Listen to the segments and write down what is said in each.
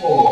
Everything's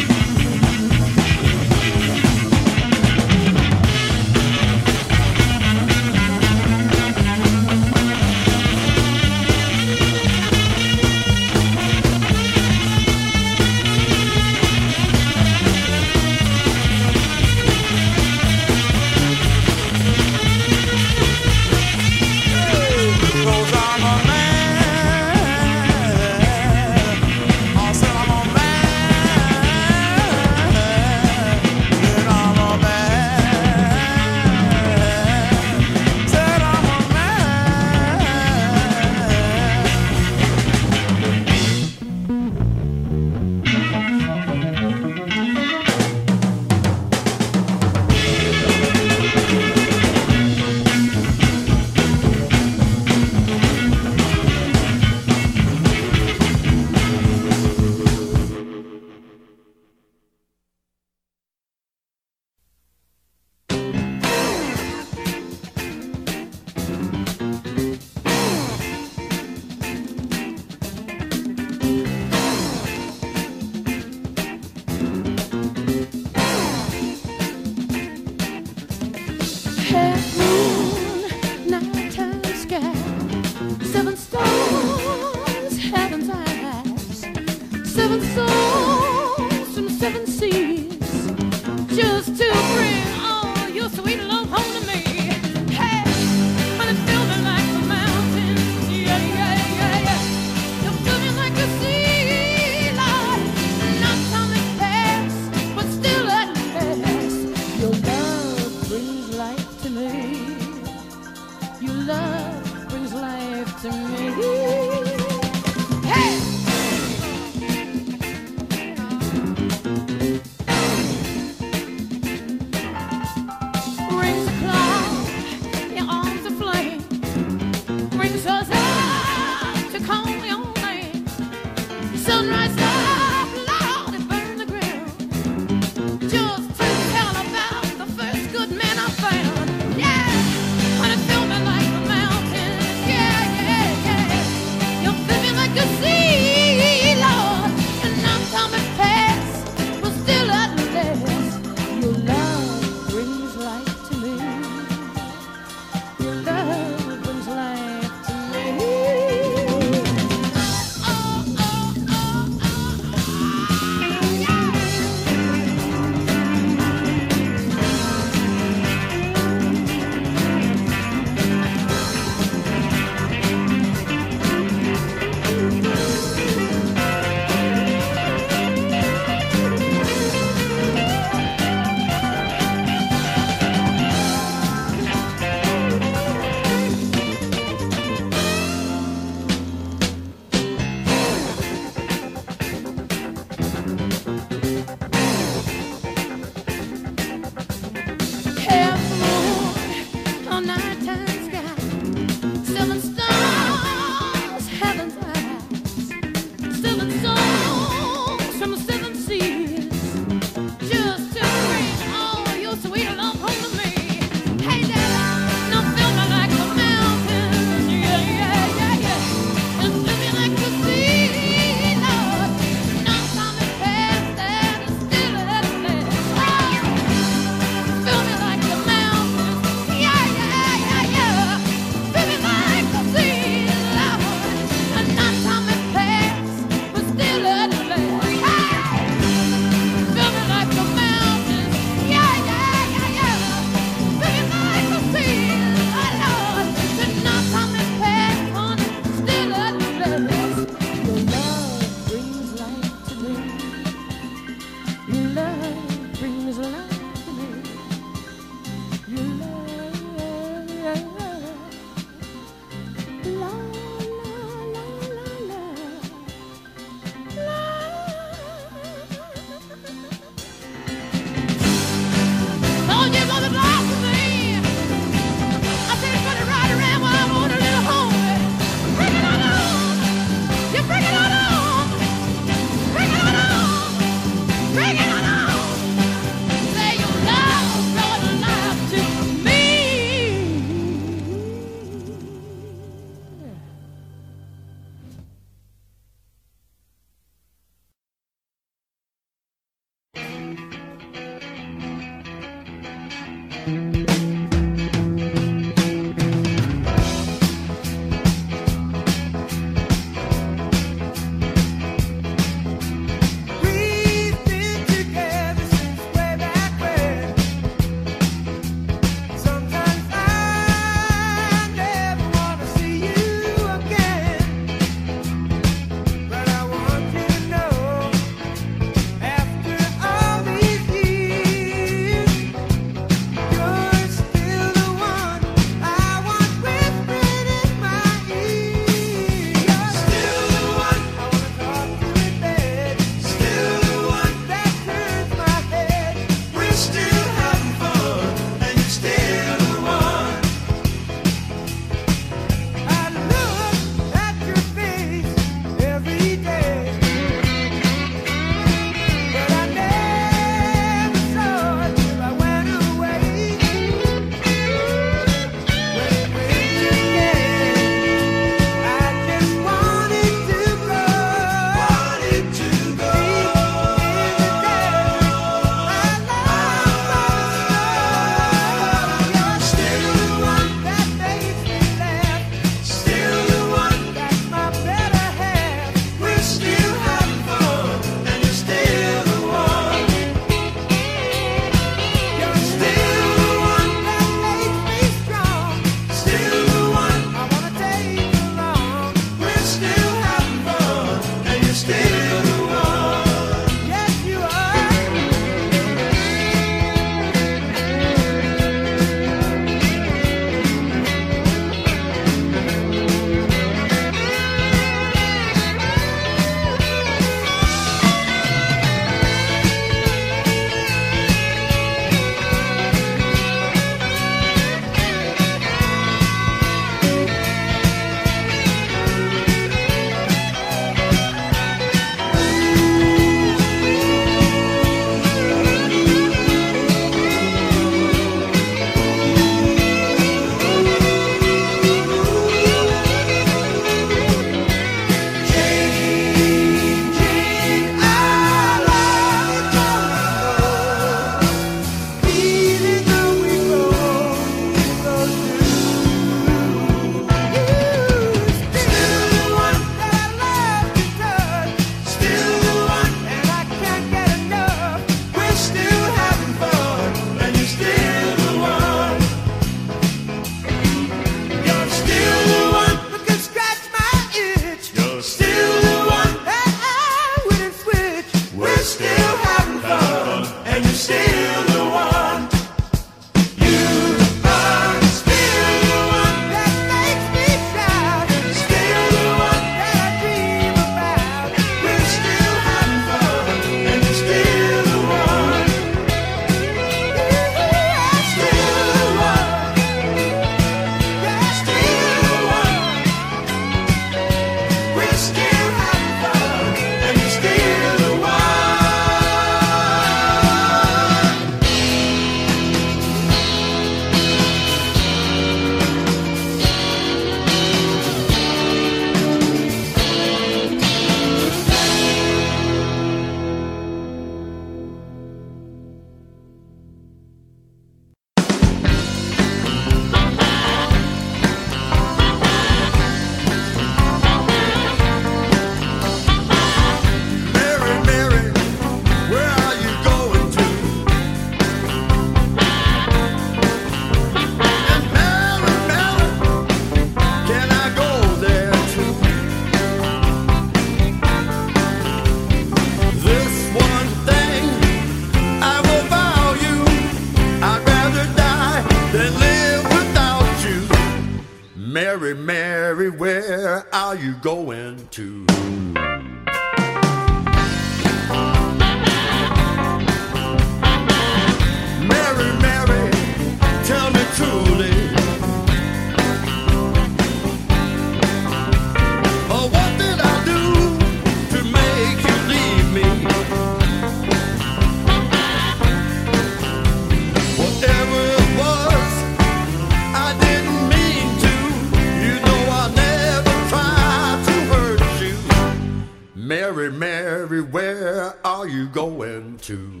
Everywhere are you going to?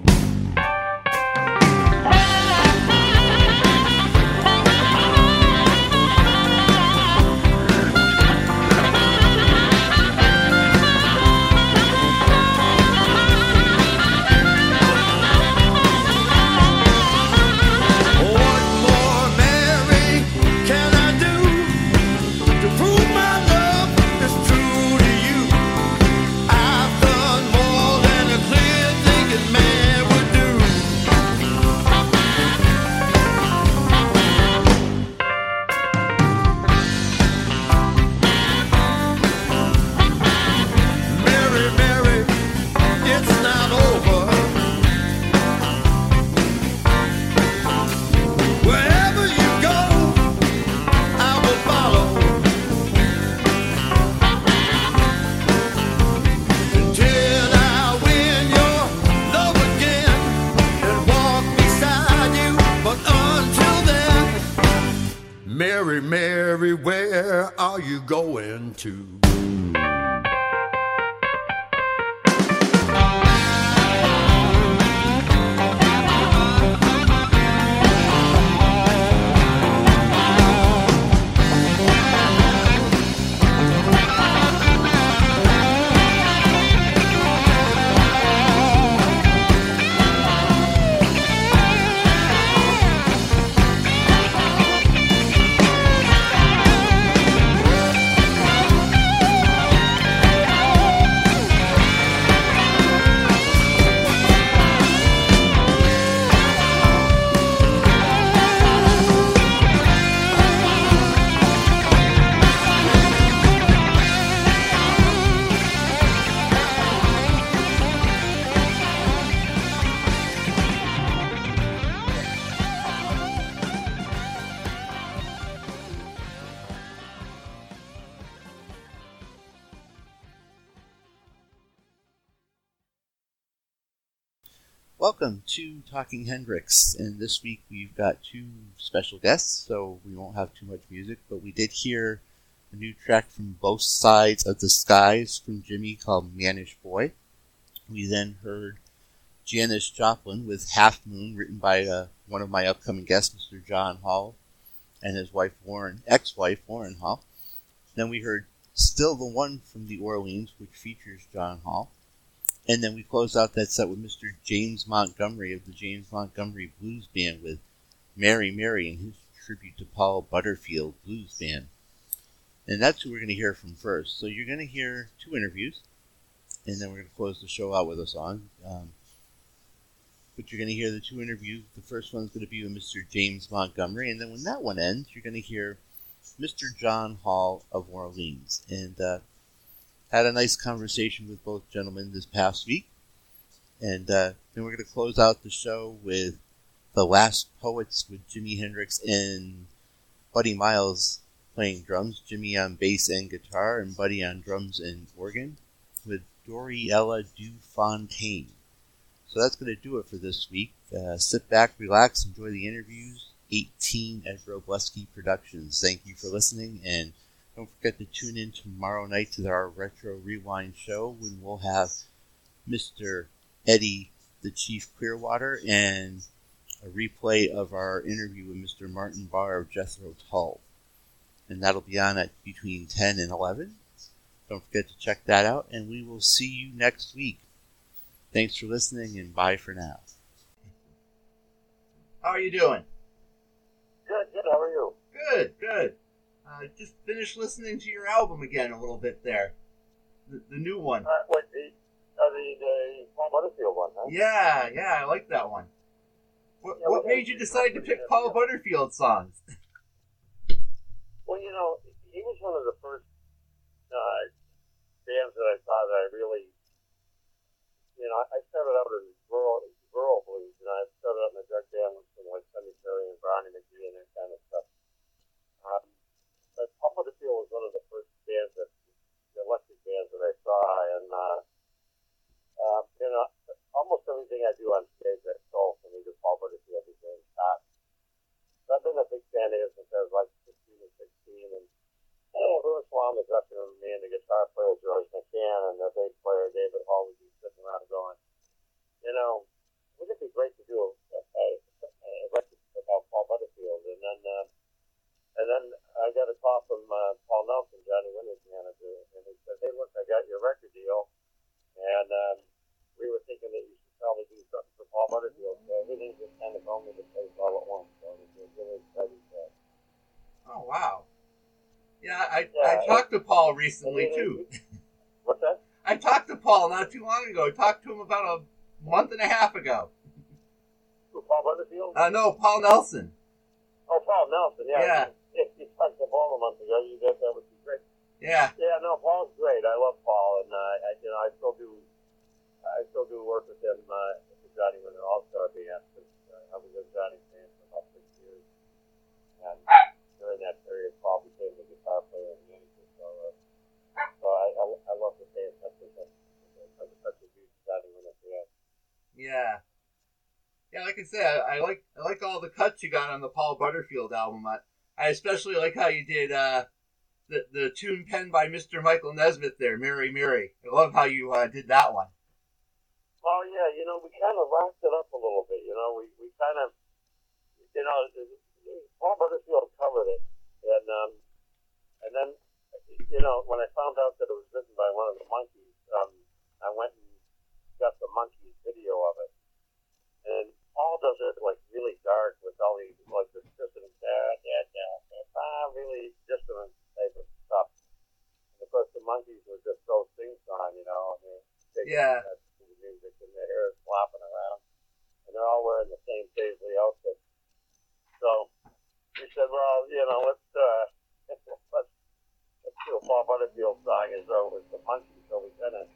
Hendrix, and this week we've got two special guests, so we won't have too much music, but we did hear a new track from both sides of the skies from Jimi called Mannish Boy. We then heard Janis Joplin with Half Moon, written by uh, one of my upcoming guests, Mr. John Hall, and his wife Warren, ex-wife Warren Hall. Then we heard Still the One from the Orleans, which features John Hall. And then we close out that set with Mr. James Montgomery of the James Montgomery Blues Band with Mary Mary and his tribute to Paul Butterfield Blues Band. And that's who we're going to hear from first. So you're going to hear two interviews, and then we're going to close the show out with a song. Um, but you're going to hear the two interviews. The first one's going to be with Mr. James Montgomery, and then when that one ends, you're going to hear Mr. John Hall of Orleans. And uh, had a nice conversation with both gentlemen this past week. And uh, then we're going to close out the show with The Last Poets with Jimi Hendrix and Buddy Miles playing drums, Jimi on bass and guitar, and Buddy on drums and organ with Doriella Du Fontaine. So that's going to do it for this week. Uh, sit back, relax, enjoy the interviews. 18 at Wrobleski Productions. Thank you for listening and don't forget to tune in tomorrow night to our Retro Rewind show when we'll have Mr. Eddy the Chief Clearwater and a replay of our interview with Mr. Martin Barre of Jethro Tull. And that'll be on at between 10 and 11. Don't forget to check that out, and we will see you next week. Thanks for listening, and bye for now. How are you doing? Good, good. How are you? Good, good. Uh, just finish listening to your album again a little bit there. The, the new one. Uh, wait, the, uh, the, the Paul Butterfield one, huh? Yeah, yeah, I like that one. What, Yeah, what made you decide to pick Paul. Butterfield songs? Well, you know, he was one of the first uh, bands that I saw that I really, you know, I started out in rural, rural blues, and I started out in a drug band with some like Sonny Terry and Brownie McGhee and that kind of stuff. Um, but Paul Butterfield was one of the first bands that, the electric bands that I saw, and uh, uh, you know, almost everything I do on stage I stole from either Paul Butterfield or James Scott. So I've been a big fan of his since I was like 15 or 16, and every once in a while in the me and the guitar player George McCann and the bass player David Hall would be sitting around going, you know, wouldn't it be great to do a, a, a record about Paul Butterfield? And then, uh, and then I got a call from uh, Paul Nelson, Johnny Winter's manager, and he said, hey, look, I got your record deal, and um, we were thinking that you should probably do something for Paul Butterfield. So everything just kind of place all at once. So it was really exciting. Oh wow. Yeah, I, Yeah. I talked to Paul recently too. what's that? I talked to Paul not too long ago. I talked to him about a month and a half ago. Who, Paul Butterfield? Uh, no, Paul Nelson. oh, Paul Nelson. Yeah. Yeah. You talked Paul a month ago, you guys that would be great. Yeah, Yeah, no, Paul's great. I love Paul, and uh, I, you know, I still do, I still do work with him uh, the Johnny Winter All Star Band. Uh, I was a Johnny fan for about six years, and during that period, Paul became the guitar player and manager. So, uh, so I, I, I love to stay in touch with him. I'm such a huge Johnny Winter fan. yeah, yeah. Like I said, I, I like I like all the cuts you got on the Paul Butterfield album. I I especially like how you did uh, the the tune penned by Mr. Michael Nesmith there, Mary Mary. I love how you uh, did that one. Oh yeah, you know, we kind of rocked it up a little bit. You know, we we kind of, you know, Paul Butterfield covered it, and um, and then, you know, when I found out that it was written by one of the Monkees, um, I went and got the Monkees' video of it, and Paul does it like really dark with all these like this dissonant, da da da, ah, really dissonant type of stuff. And of course, the Monkees were just so sing song, you know, and they they Yeah. the music and their hair is flopping around, and they're all wearing the same paisley outfit. So we said, well, you know, let's uh, let's let's do a Paul Butterfield song as though it was the Monkees. So we kind of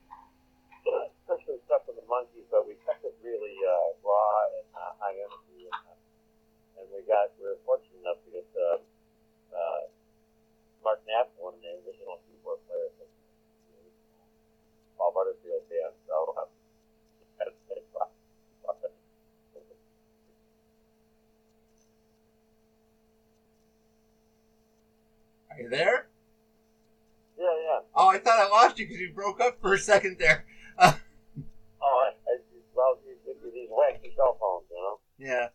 some stuff from the Monkees, but we kept it really uh, raw and uh, high energy, and, uh, and we got we were fortunate enough to get uh, uh, Mark Knapp, one of the original keyboard players. of Paul Butterfield band. So uh, that's that's rock- rock it. Are you there? Yeah, yeah. Oh, I thought I lost you because you broke up for a second there. Oh, I, I, well, these, these wacky cell phones, you know. Yeah.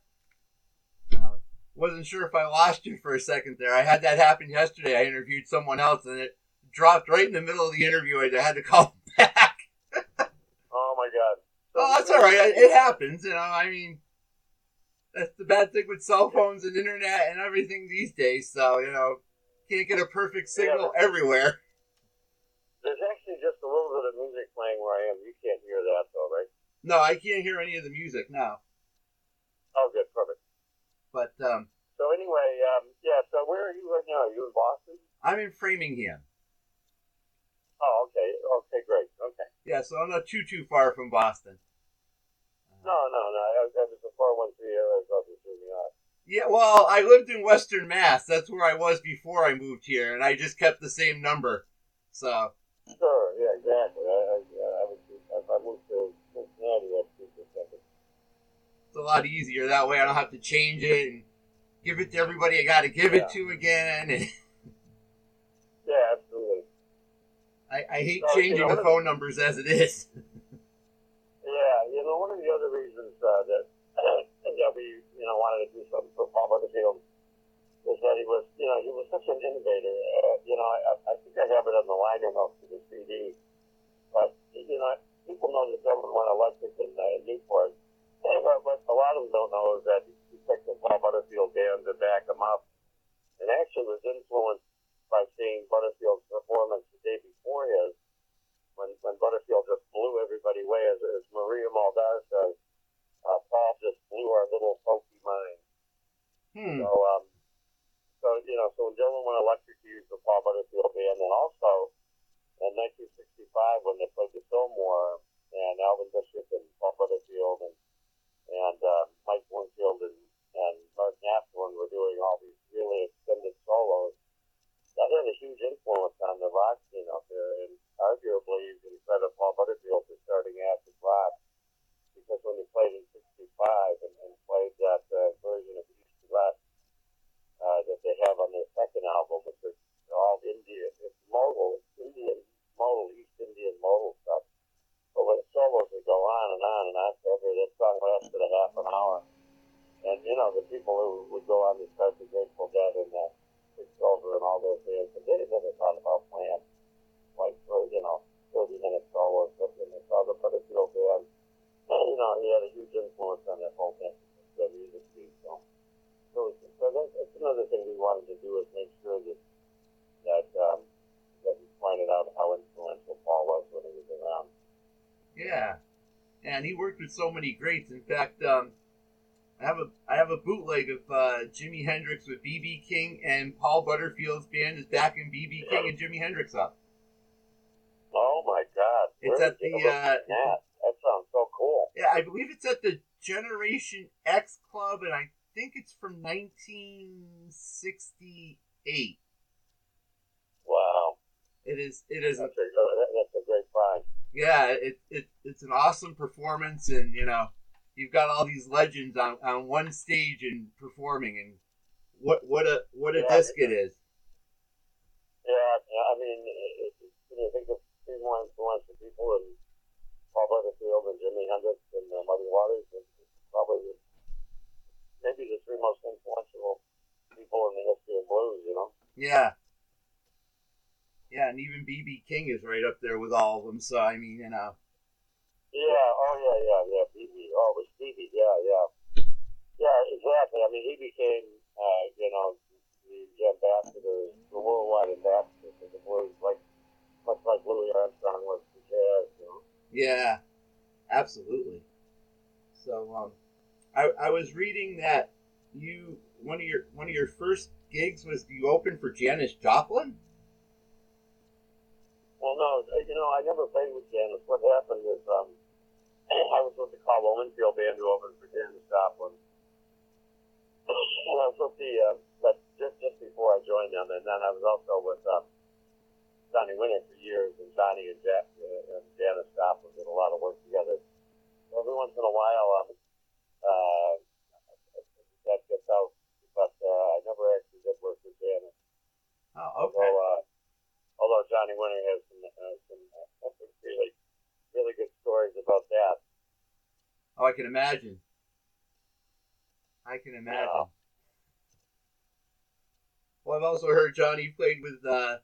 Uh, wasn't sure if I lost you for a second there. I had that happen yesterday. I interviewed someone else and it dropped right in the middle of the interview. I had to call back. Oh my God. Oh, that's all right. It happens, you know. I mean, that's the bad thing with cell phones and internet and everything these days. So you know, can't get a perfect signal everywhere. There's actually just a little bit of music playing where I am. You can't hear that though, right? No, I can't hear any of the music now. Oh, good, perfect. But um, So anyway, um, yeah. So where are you right now? Are you in Boston? I'm in Framingham. Oh, okay. Okay, great. Okay. Yeah, so I'm not too too far from Boston. No, no, no. I, I was a four one three area. I thought you threw me off. Yeah, well, I lived in Western Mass. That's where I was before I moved here, and I just kept the same number. So Sure. Yeah. Exactly. I, I, I was. I moved to Cincinnati, I'd be for a second. it's a lot easier that way. I don't have to change it and give it to everybody I got to give it to again. And Yeah, absolutely. I, I hate you changing know the phone numbers as it is. Yeah, you know, one of the other reasons uh, that that we, you know, wanted to do something for Paul Butterfield was that he was, you know, he was such an innovator. Uh, you know, I, I think I have it on the liner notes of the CD, but you know, people know the Dylan went Electric in uh, Newport, but what a lot of them don't know is that he picked the Paul Butterfield band to back him up, and actually was influenced by seeing Butterfield's performance the day before his when when Butterfield just blew everybody away, as, as Maria Muldaur says, uh, Paul just blew our little folky mind. Hmm. So, um, so you know, so when Gentleman Went Electric used the Paul Butterfield band, and also in 1965 when they played the Fillmore, and Elvin Bishop and Paul Butterfield and and uh, Mike Bloomfield and and Mark Naftalin were doing all these really extended solos. That had a huge influence on the rock scene out there, and arguably can credit Paul Butterfield for starting acid rock because when he played in '65 and, and played that uh, version of East to West uh, that they have on their second album, which is all Indian, it's modal, Indian modal, East Indian modal stuff. But the solos would go on and on and on forever, that song lasted a half an hour. And you know the people who would go on to start the Grateful Dead and uh, Silver and all those bands, and they never thought about playing like for you know 30 minute solos, but when they saw the Butterfield band, you know he had a huge influence on that whole thing, the music scene. So, so, so that's, that's another thing we wanted to do is make sure that that um, that we pointed out how influential Paul was when he was around. Yeah, and he worked with so many greats. In fact, um, I have a I have a bootleg of uh, Jimi Hendrix with BB King and Paul Butterfield's band is backing BB King and Jimi Hendrix up. Oh my God! It's Where at the, uh, that? That sounds so cool. Yeah, I believe it's at the Generation X Club, and I think it's from 1968. Wow, It is. It is. that's a that- that's a great find. Yeah, it, it it's an awesome performance, and you know, you've got all these legends on, on one stage and performing, and what what a what a Yeah. disc it is. Yeah, yeah, I mean, it, it, you think of three more influential people and Paul Butterfield and Jimi Hendrix and uh, Muddy Waters, it's probably the, maybe the three most influential people in the history of blues. You know. Yeah. Yeah, and even BB King is right up there with all of them. So I mean, you know, Yeah. Oh, yeah, yeah, yeah. BB. Oh, it was BB. Yeah, yeah. Yeah, exactly. I mean, he became, uh, you know, the, the ambassador, the worldwide ambassador for the blues, like much like Louis Armstrong was for jazz. You know. yeah, absolutely. So um, I I was reading that you one of your one of your first gigs was you opened for Janis Joplin. Well, no, uh, you know, I never played with Janis. What happened is, um, I was with the Carl Owenfield band who opened for Janis Joplin. And I was with the, uh, but just, just before I joined them, and then I was also with um, Johnny Winter for years, and Johnny and Jack uh, and Janis Joplin did a lot of work together. Every once in a while, um, uh, that gets out, but uh, I never actually did work with Janis. Oh, So, uh, although Johnny Winter has some, uh, some uh, really, really good stories about that. Oh, I can imagine. I can imagine. Well, I've also heard Johnny played with uh,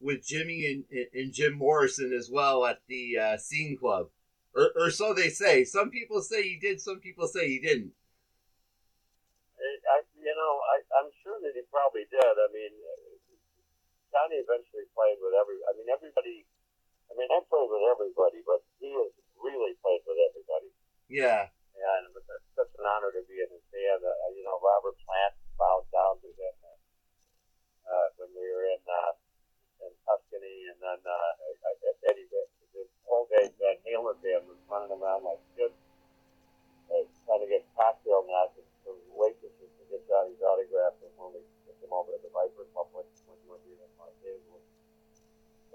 with Jimmy and, and Jim Morrison as well at the uh, Scene Club, or, or so they say. Some people say he did. Some people say he didn't. I, you know, I, I'm sure that he probably did. I mean, Johnny eventually played with every. I mean, everybody. I mean, I played with everybody, but he has really played with everybody. Yeah, And it was such an honor to be in his band. Uh, you know, Robert Plant bowed down to him uh, uh, when we were in uh, in Tuscany, and then uh, Eddie, the whole day Van Halen band was running around like kids, uh, trying to get cocktail napkins for waitresses to get Johnny's autograph, and when we took him over to the Viper Club when when we were in Los Angeles.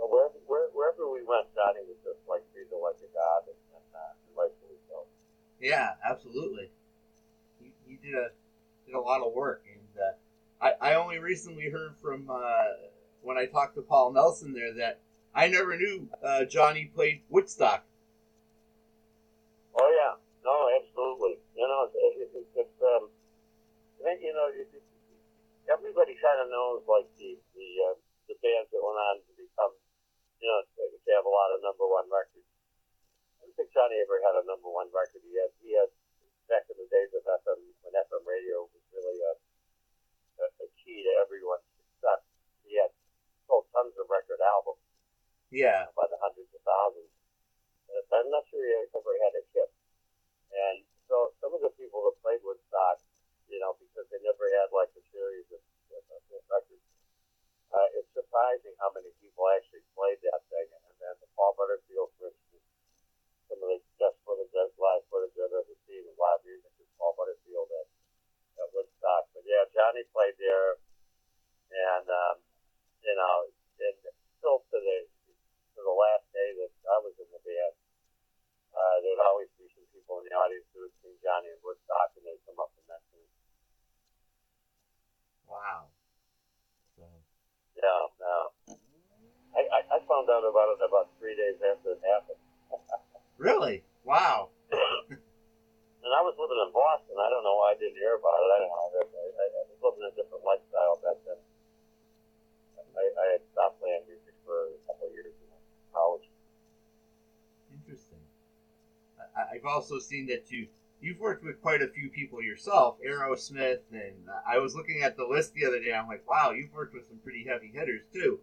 Wherever, where, wherever we went, Johnny was just like treated like a god, and, and uh, rightfully so. yeah, absolutely. He, he did a did a lot of work, and uh, I I only recently heard from uh, when I talked to Paul Nelson there that I never knew uh, Johnny played Woodstock. Oh yeah, no, absolutely. You know, it, it, it, it's um, you know, it, it, everybody kind of knows like the the uh, the bands that went on you know, to have a lot of number one records. I don't think Johnny ever had a number one record. He had he had back in the days of FM when FM radio was really a a, a key to everyone's success. He had sold tons of record albums Yeah, by the hundreds of thousands. But I'm not sure he ever had a hit. And so some of the people that played Woodstock, you know, because they never had like a series of, of, of records, uh, it's surprising how many people actually played that thing. And then the Paul Butterfield, for instance, some of the best footage, live footage I've ever seen of live music is Paul Butterfield at, at Woodstock. But yeah, Johnny played there, and um, you know, and still to the to the last day that I was in the band, uh, there would always be some people in the audience who had seen Johnny in Woodstock, and they'd come up and mention him. wow. So, Yeah, no. I, I, I found out about it about three days after it happened. really? Wow. And I was living in Boston. I don't know why I didn't hear about it. I don't know. I, I, I was living a different lifestyle back then. I, I had stopped playing music for a couple of years in college. Interesting. I, I've also seen that you you've worked with quite a few people yourself, Aerosmith, and uh, I was looking at the list the other day. I'm like, wow, you've worked with some pretty heavy hitters too.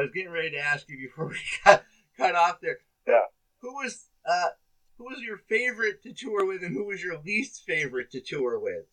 I was getting ready to ask you before we got cut off there. Yeah. Who was uh, who was your favorite to tour with, and who was your least favorite to tour with?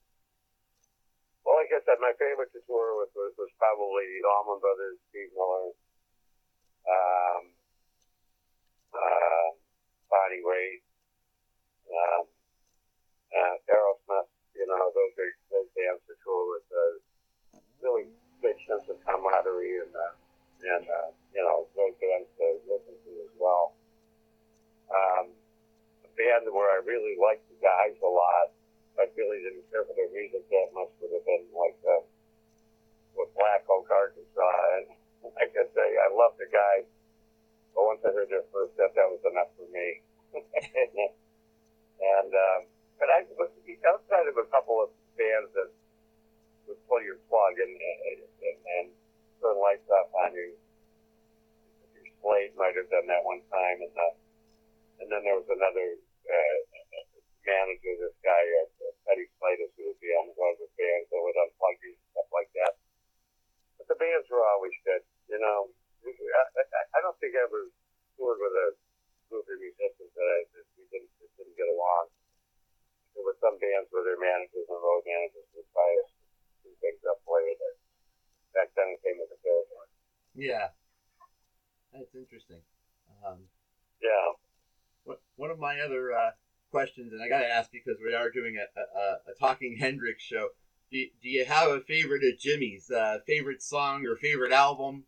Hendrix show. Do, do you have a favorite of Jimi's? Uh, favorite song or favorite album?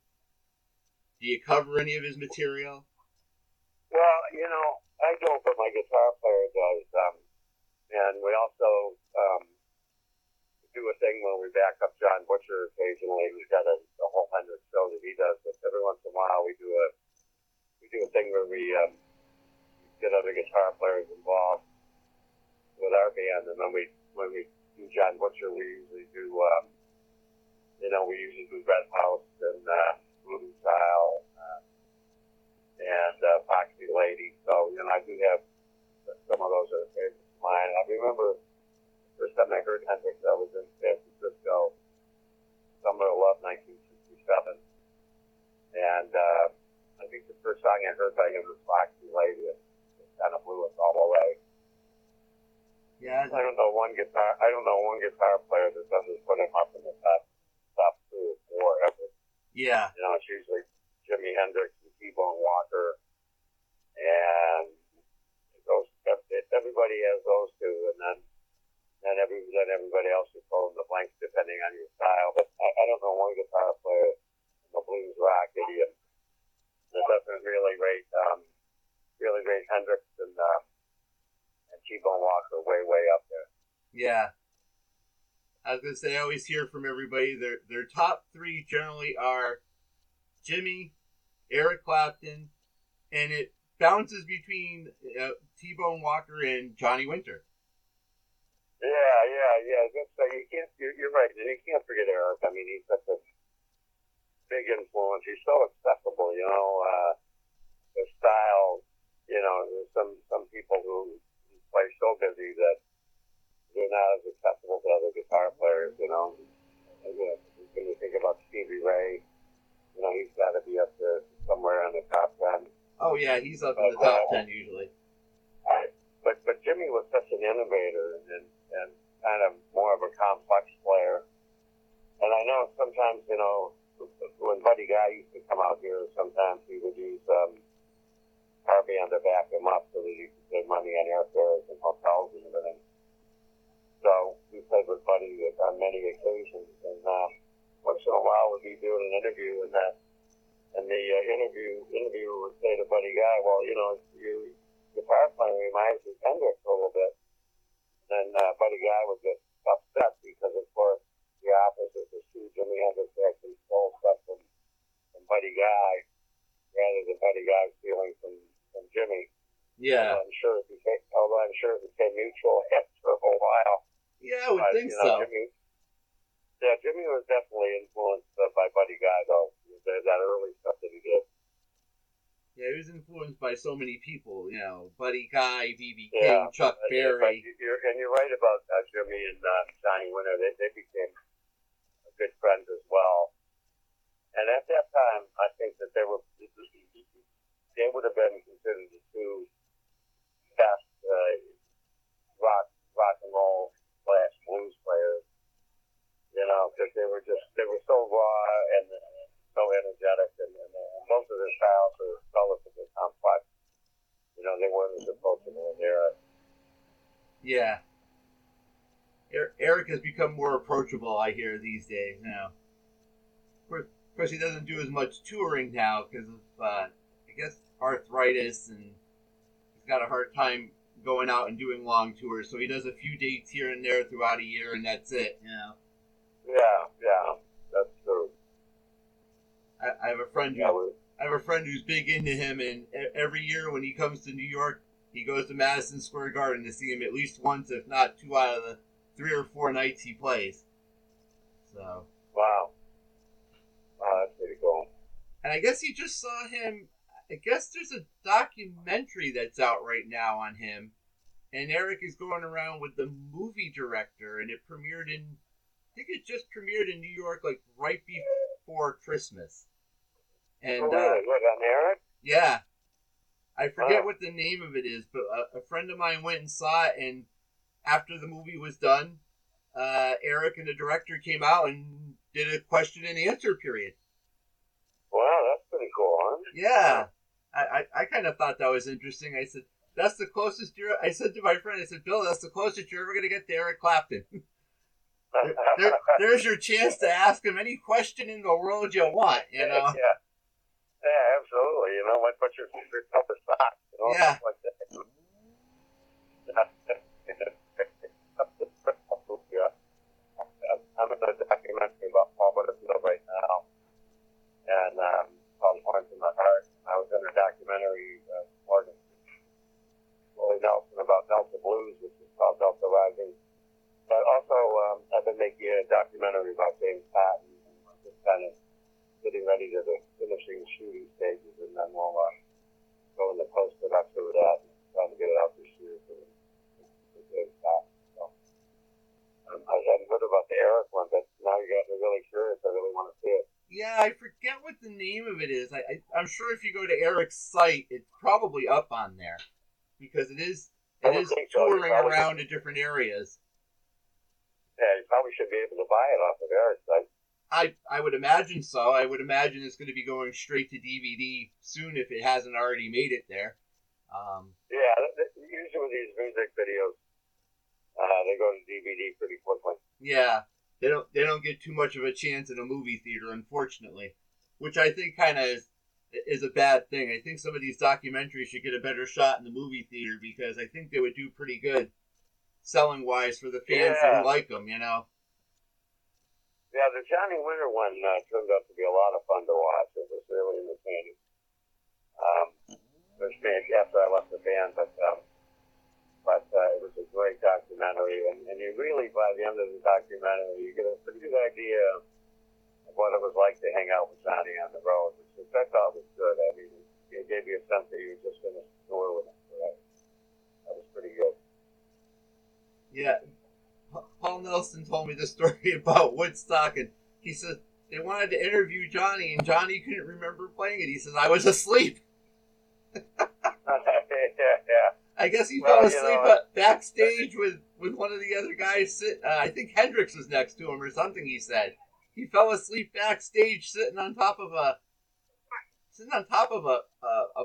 Do you cover any of his material? this I always hear from everybody. Their their top three generally are Jimi, Eric Clapton, and it bounces between uh, T Bone Walker and Johnny Winter. He's up in the top ten usually. But but Jimi was such an innovator and and kind of more of a complex player. And I know sometimes you know when Buddy Guy used to come out here, sometimes he would use um, Harvey on to back him up so that he could save money on airfares and hotels and everything. So we played with Buddy on many occasions, and uh, once in a while we'd be doing an interview, and that, and the uh, interview interviewer would say to Buddy Guy, "Well, you know, your guitar playing reminds me of Hendrix a little bit." And uh, Buddy Guy would get upset because, of course, the opposite was true. Jimi Hendrix actually stole stuff from, from Buddy Guy rather than Buddy Guy stealing from, from Jimi. Yeah, I'm sure it became, although I'm sure it became mutual after a while. yeah, I would But, think you know, so. Jimi, yeah, Jimi was definitely influenced uh, by Buddy Guy, though. That, that early stuff that he did. Yeah, he was influenced by so many people. You know, Buddy Guy, B.B. Yeah, King, Chuck Uh, Berry. But you're, and you're right about uh, Jimi and uh, Johnny Winter. They, they became good friends as well. And at that time, I think that they were they would have been considered the two best uh, rock rock and roll slash blues players. You know, because they were just they were so raw and so energetic, and, and, and most of their styles are relatively complex. You know, they weren't as approachable in era. Yeah. Er- Eric has become more approachable, I hear, these days now. Of course, he doesn't do as much touring now because of, uh, I guess, arthritis, and he's got a hard time going out and doing long tours. So he does a few dates here and there throughout a year, and that's it. You know, Yeah, yeah. I, I have a friend who Yeah, I have a friend who's big into him, and every year when he comes to New York, he goes to Madison Square Garden to see him at least once, if not two out of the three or four nights he plays. So, wow. Wow, that's pretty cool. and I guess you just saw him. I guess there's a documentary that's out right now on him, and Eric is going around with the movie director, and it premiered in. I think it just premiered in New York, like right before Christmas. And oh, uh, really? What, on Eric? Yeah. I forget Wow. what the name of it is, but a, a friend of mine went and saw it, and after the movie was done, uh, Eric and the director came out and did a question and answer period. Wow, that's pretty cool, huh? Yeah. I, I, I kind of thought that was interesting. I said, that's the closest you're, I said to my friend, I said, Bill, that's the closest you're ever going to get to Eric Clapton. there, there's your chance to ask him any question in the world you want, you know? Yeah. Yeah, absolutely. You know, like put your favorite cup of sock. You know, Yeah. Like that. I'm in a documentary about Paul Butterfield right now, and um, called Horns in the Heart. I was in a documentary uh, Morgan Willie Nelson about Delta Blues, which is called Delta Rising. But also, um, I've been making a documentary about James Cotton. Just kind of getting ready to the finishing shooting stages, and then we'll uh, go in the post production of that and trying to get it out this year for, for James Cotton. So, um, I hadn't heard about the Eric one, but now you got me really curious. I really want to see it. Yeah, I forget what the name of it is. I, I I'm sure if you go to Eric's site, it's probably up on there because it is it is so. Touring probably- around to different areas. Yeah, you probably should be able to buy it off of Eric's site. I I would imagine so. I would imagine it's going to be going straight to DVD soon if it hasn't already made it there. Um, Yeah, usually with these music videos, uh, they go to DVD pretty quickly. yeah, they don't they don't get too much of a chance in a movie theater, unfortunately, which I think kind of is, is a bad thing. I think some of these documentaries should get a better shot in the movie theater because I think they would do pretty good selling wise for the fans Yeah. who like them. You know. Yeah, the Johnny Winter one uh, turned out to be a lot of fun to watch. It was really entertaining. Um, especially after I left the band, but um, but uh, it was a great documentary, and, and you really, by the end of the documentary, you get a pretty good idea of what it was like to hang out with Johnny on the road, which I thought was good. I mean, it gave you a sense that you were just going to tour with him forever. That was pretty good. Yeah, Paul Nelson told me the story about Woodstock, and he said they wanted to interview Johnny, and Johnny couldn't remember playing it. He says I was asleep. yeah, yeah. I guess he Well, fell you asleep know, at, backstage with with one of the other guys. Sit, uh, I think Hendrix was next to him or something. He said he fell asleep backstage, sitting on top of a sitting on top of a a, a,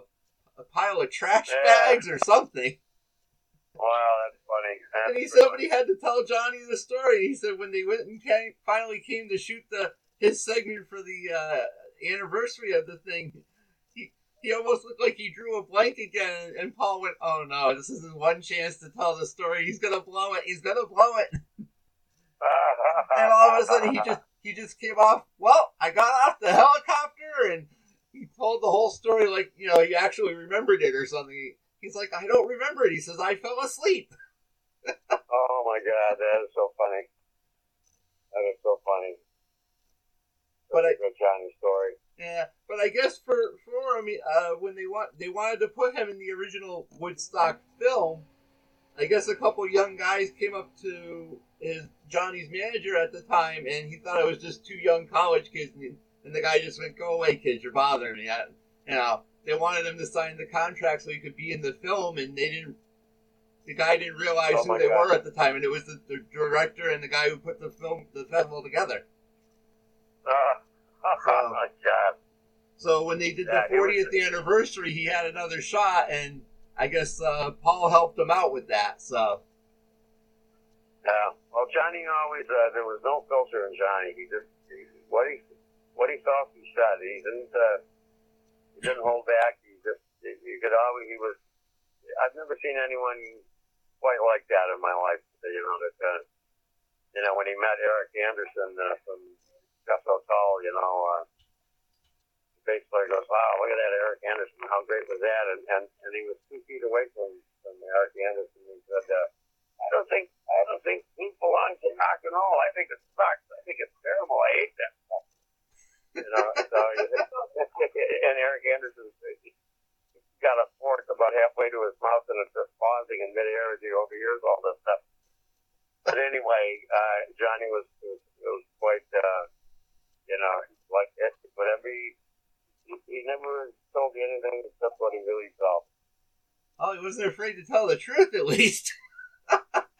a pile of trash Yeah. bags or something. Wow, that's funny. That's And he pretty somebody had to tell Johnny the story. He said when they went and came, finally came to shoot the his segment for the uh, anniversary of the thing, he he almost looked like he drew a blank again. And Paul went, "Oh no, this is his one chance to tell the story. He's gonna blow it. He's gonna blow it." And all of a sudden, he just he just came off. Well, I got off the helicopter and he told the whole story like you know he actually remembered it or something. He, he's like, I don't remember it. He says I fell asleep. Oh my god, that is so funny. That is so funny. But That's I- a good Johnny story. Yeah, but I guess for for I mean, uh, when they want they wanted to put him in the original Woodstock film, I guess a couple young guys came up to his Johnny's manager at the time, and he thought it was just two young college kids, and, and the guy just went, "Go away, kids! You're bothering me." I, you know, they wanted him to sign the contract so he could be in the film, and they didn't. The guy didn't realize Oh who they God. were at the time, and it was the, the director and the guy who put the film, the festival together. Uh, oh So- my god. So when they did Yeah, the he was- 40th anniversary, he had another shot, and I guess uh, Paul helped him out with that. So Yeah. Well, Johnny always uh, there was no filter in Johnny. He just he, what he what he thought he said. He didn't uh, didn't hold back. He just you could always he was. I've never seen anyone quite like that in my life. You know that. Uh, you know when he met Eric Andersen uh, from Gus Hotel, you know. Uh, the bass player goes, "Wow, look at that Eric Andersen! How great was that?" And and, and he was two feet away from from Eric Andersen. He said, uh, "I don't think I don't think he belongs in rock and roll. I think it sucks. I think it's terrible. I hate that stuff." You know, so and Eric Andersen got a fork about halfway to his mouth and it's just pausing in midair as he overhears all this stuff. But anyway, uh, Johnny was, was, was quite, uh, you know, like whatever he, he, he never told you anything except what he really felt. oh, he wasn't afraid to tell the truth at least.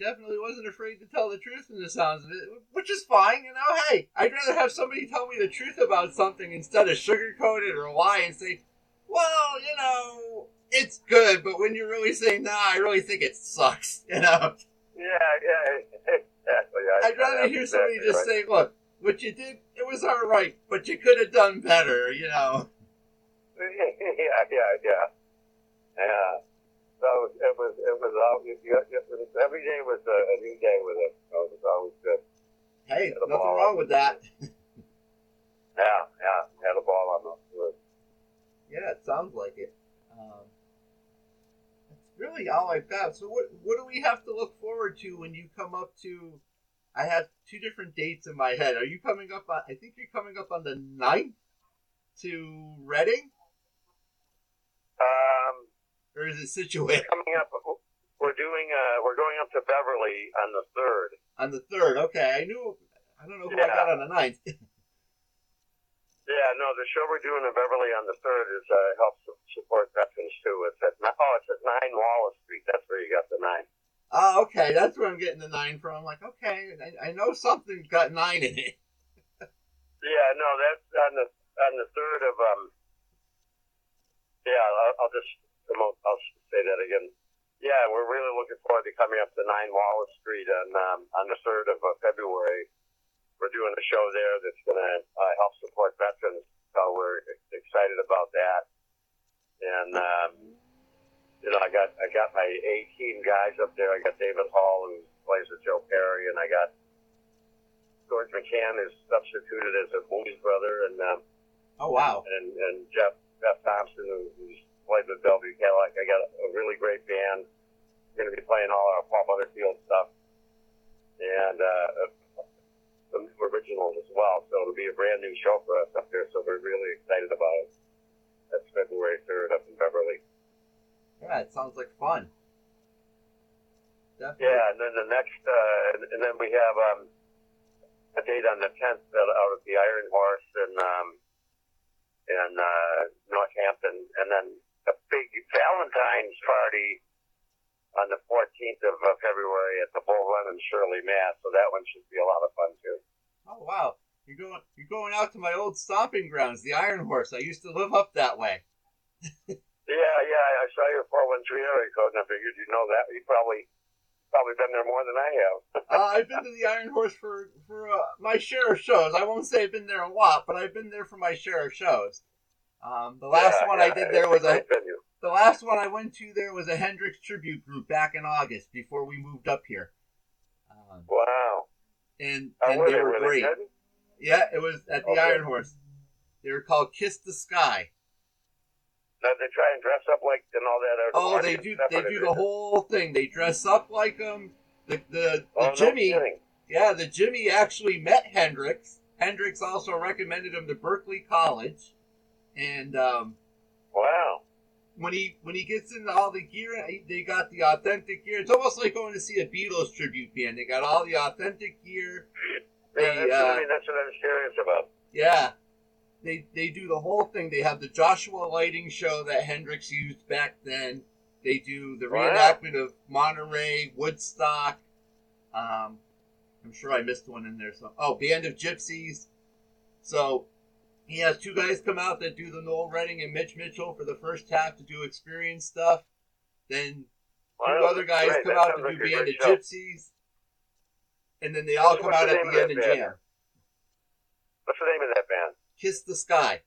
definitely wasn't afraid to tell the truth in the sounds of it, which is fine. You know, hey, I'd rather have somebody tell me the truth about something instead of sugarcoat it or lie and say, well, you know, it's good, but when you're really saying, nah, I really think it sucks, you know. Yeah, yeah, exactly. I, I'd rather hear somebody exactly just right. say, "Look, what you did, it was all right, but you could have done better," you know. yeah, yeah, yeah, yeah. So it was all, you, you, it every day was a, a new day with it. So it was always good. Hey, nothing ball. wrong with that. Yeah, yeah. Had a ball on the. Yeah, it sounds like it. Um, that's really all I've got. So, what what do we have to look forward to when you come up to? I have two different dates in my head. Are you coming up on? I think you're coming up on the 9th to Reading, Um, or is it Scituate coming up, we're doing, uh, we're going up to Beverly on the third. on the third? Okay, I knew. I don't know who I got on the ninth. Yeah, no, the show we're doing in Beverly on the third is uh, help su- support veterans too. It's at oh, it's at nine Wallace Street. That's where you got the nine. Oh, okay, that's where I'm getting the nine from. I'm like, okay, I, I know something's got nine in it. Yeah, no, that's on the on the third of um. Yeah, I'll, I'll just promote. I'll say that again. Yeah, we're really looking forward to coming up to nine Wallace Street on um, on the third of uh, February. We're doing a show there that's going to uh, help support veterans. So we're excited about that. And um, you know, I got I got my 18 guys up there. I got David Hull who plays with Joe Perry, and I got George McCann who's substituted as a Mooney's brother, and um, Oh wow. and and Jeff Jeff Thompson who, who's played with Bellevue Cadillac. I got a, really great band. Going to be playing all our Paul Butterfield stuff and uh, some new originals as well. So it'll be a brand new show for us up there. So we're really excited about it. That's February 3rd up in Beverly. Yeah, it sounds like fun. Definitely. Yeah, and then the next, uh, and, and then we have um, a date on the 10th out of the Iron Horse in um, in uh, Northampton, and then a big Valentine's party on the 14th of February at the Bull Run in Shirley, Mass. So that one should be a lot of fun too. Oh wow, you're going you're going out to my old stomping grounds, the Iron Horse. I used to live up that way. Yeah, yeah, I saw your 413 area code, and I figured you know that. You probably probably been there more than I have. uh, I've been to the Iron Horse for for uh, my share of shows. I won't say I've been there a lot, but I've been there for my share of shows. Um, the last Yeah, one I did there was a the last one I went to there was a Hendrix tribute group back in August before we moved up here. Um, Wow. and and they were Were great. Yeah, it was at the Okay. Iron Horse. They were called Kiss the Sky. Now they try and dress up like and all that. Oh, they do they do the whole thing. They dress up like them. The the, the Oh, Jimmy kidding. Yeah, the Jimi actually met Hendrix. Hendrix also recommended him to Berklee College, and um, Wow. when he when he gets into all the gear, they got the authentic gear. It's almost like going to see a Beatles tribute band. They got all the authentic gear. Yeah, They, that's, uh, I mean, that's what I was curious about. Yeah, they they do the whole thing. They have the Joshua lighting show that Hendrix used back then. They do the Wow. reenactment of Monterey, Woodstock. Um, I'm sure I missed one in there. So, oh, Band of Gypsys. So he has two guys come out that do the Noel Redding and Mitch Mitchell for the first half to do experience stuff. Then two other guys great. come That out to like do Band of show. Gypsies. And then they all What's come the out at the end and band? jam. What's the name of that band? Kiss the Sky.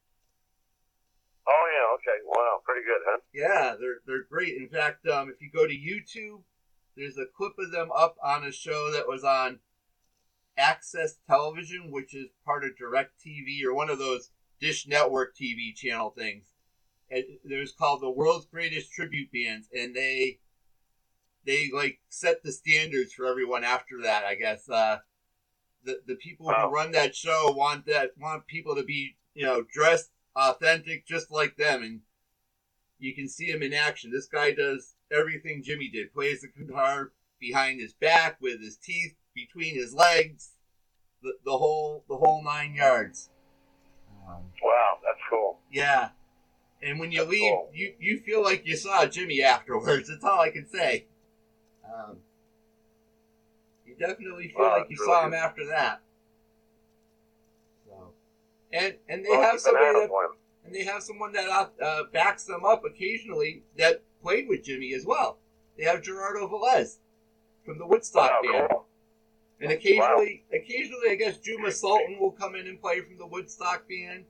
Oh yeah, okay. Wow, pretty good, huh? Yeah, they're they're great. In fact, um, if you go to YouTube, there's a clip of them up on a show that was on Access Television, which is part of Direct TV or one of those Dish Network TV channel things. It, there's called the World's Greatest Tribute Bands, and they they like set the standards for everyone after that. I guess uh, the the people Wow. who run that show want that want people to be you know dressed authentic, just like them, and you can see him in action. This guy does everything Jimi did. Plays the guitar behind his back with his teeth between his legs, the, the whole the whole nine yards. Um, Wow, that's cool. yeah, and when you That's leave, cool. you you feel like you saw Jimi afterwards. That's all I can say. Um, you definitely feel Wow, like you that's saw really him good. after that. So, and and they Well, have somebody that and they have someone that uh, backs them up occasionally that played with Jimi as well. They have Gerardo Velez from the Woodstock Wow, band, cool. And occasionally, occasionally, I guess Juma Sultan will come in and play from the Woodstock band.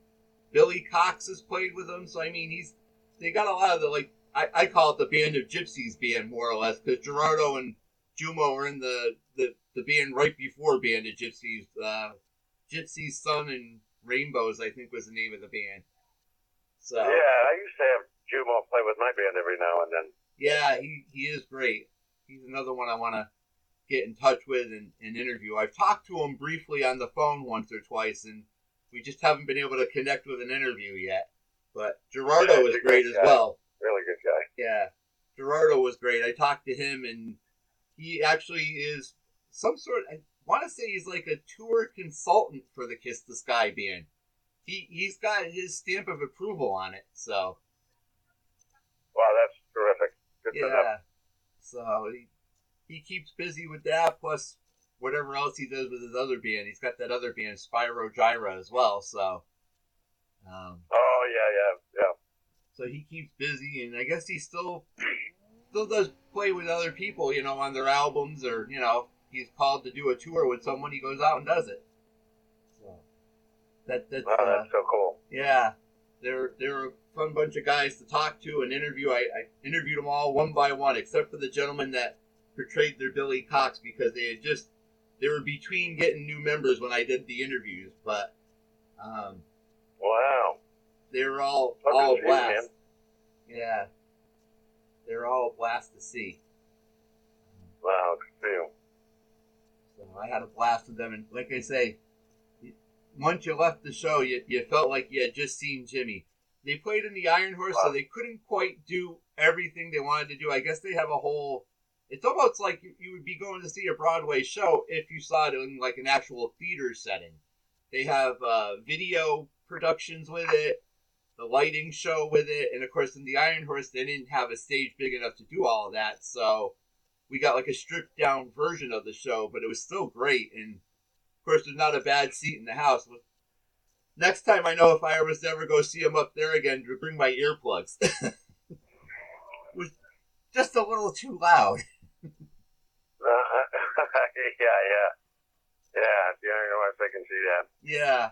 Billy Cox has played with them, so I mean, he's they got a lot of the like I, I call it the Band of Gypsys band more or less because Gerardo and Juma were in the, the the band right before Band of Gypsys. Uh, Gypsy's Sun and Rainbows, I think, was the name of the band. So Yeah, I used to have Juma play with my band every now and then. Yeah, he, he is great. He's another one I want to get in touch with and, and interview. I've talked to him briefly on the phone once or twice, and we just haven't been able to connect with an interview yet. But Gerardo Yeah, was great great as well. Really good guy. Yeah, Gerardo was great. I talked to him, and he actually is some sort. I want to say he's like a tour consultant for the Kiss the Sky band. He he's got his stamp of approval on it. So Wow, that's terrific. Good yeah, so he keeps busy with that plus whatever else he does with his other band. He's got that other band Spyro Gyra as well. So um, Oh yeah, yeah, yeah. so he keeps busy, and I guess he still still does play with other people, you know, on their albums, or you know, he's called to do a tour with someone. He goes out and does it. So that that's Wow, uh, so cool. yeah, they're they're a fun bunch of guys to talk to and interview. I, I interviewed them all one by one, except for the gentleman that portrayed their Billy Cox because they had just they were between getting new members when I did the interviews, but um, Wow. they were all good all you, blast. Yeah, they're all a blast to see. Wow, good. So I had a blast with them, and like I say, once you left the show, you, you felt like you had just seen Jimi. They played in the Iron Horse, so they couldn't quite do everything they wanted to do. I guess they have a whole. It's almost like you, would be going to see a Broadway show if you saw it in like an actual theater setting. They have uh, video productions with it, the lighting show with it, and of course in the Iron Horse they didn't have a stage big enough to do all of that, so we got like a stripped down version of the show, but it was still great. And of course, there's not a bad seat in the house. Next time I know if I was to ever go see him up there again, to bring my earplugs. was just a little too loud. Yeah, yeah, yeah. The Iron Horse, I can see that. Yeah,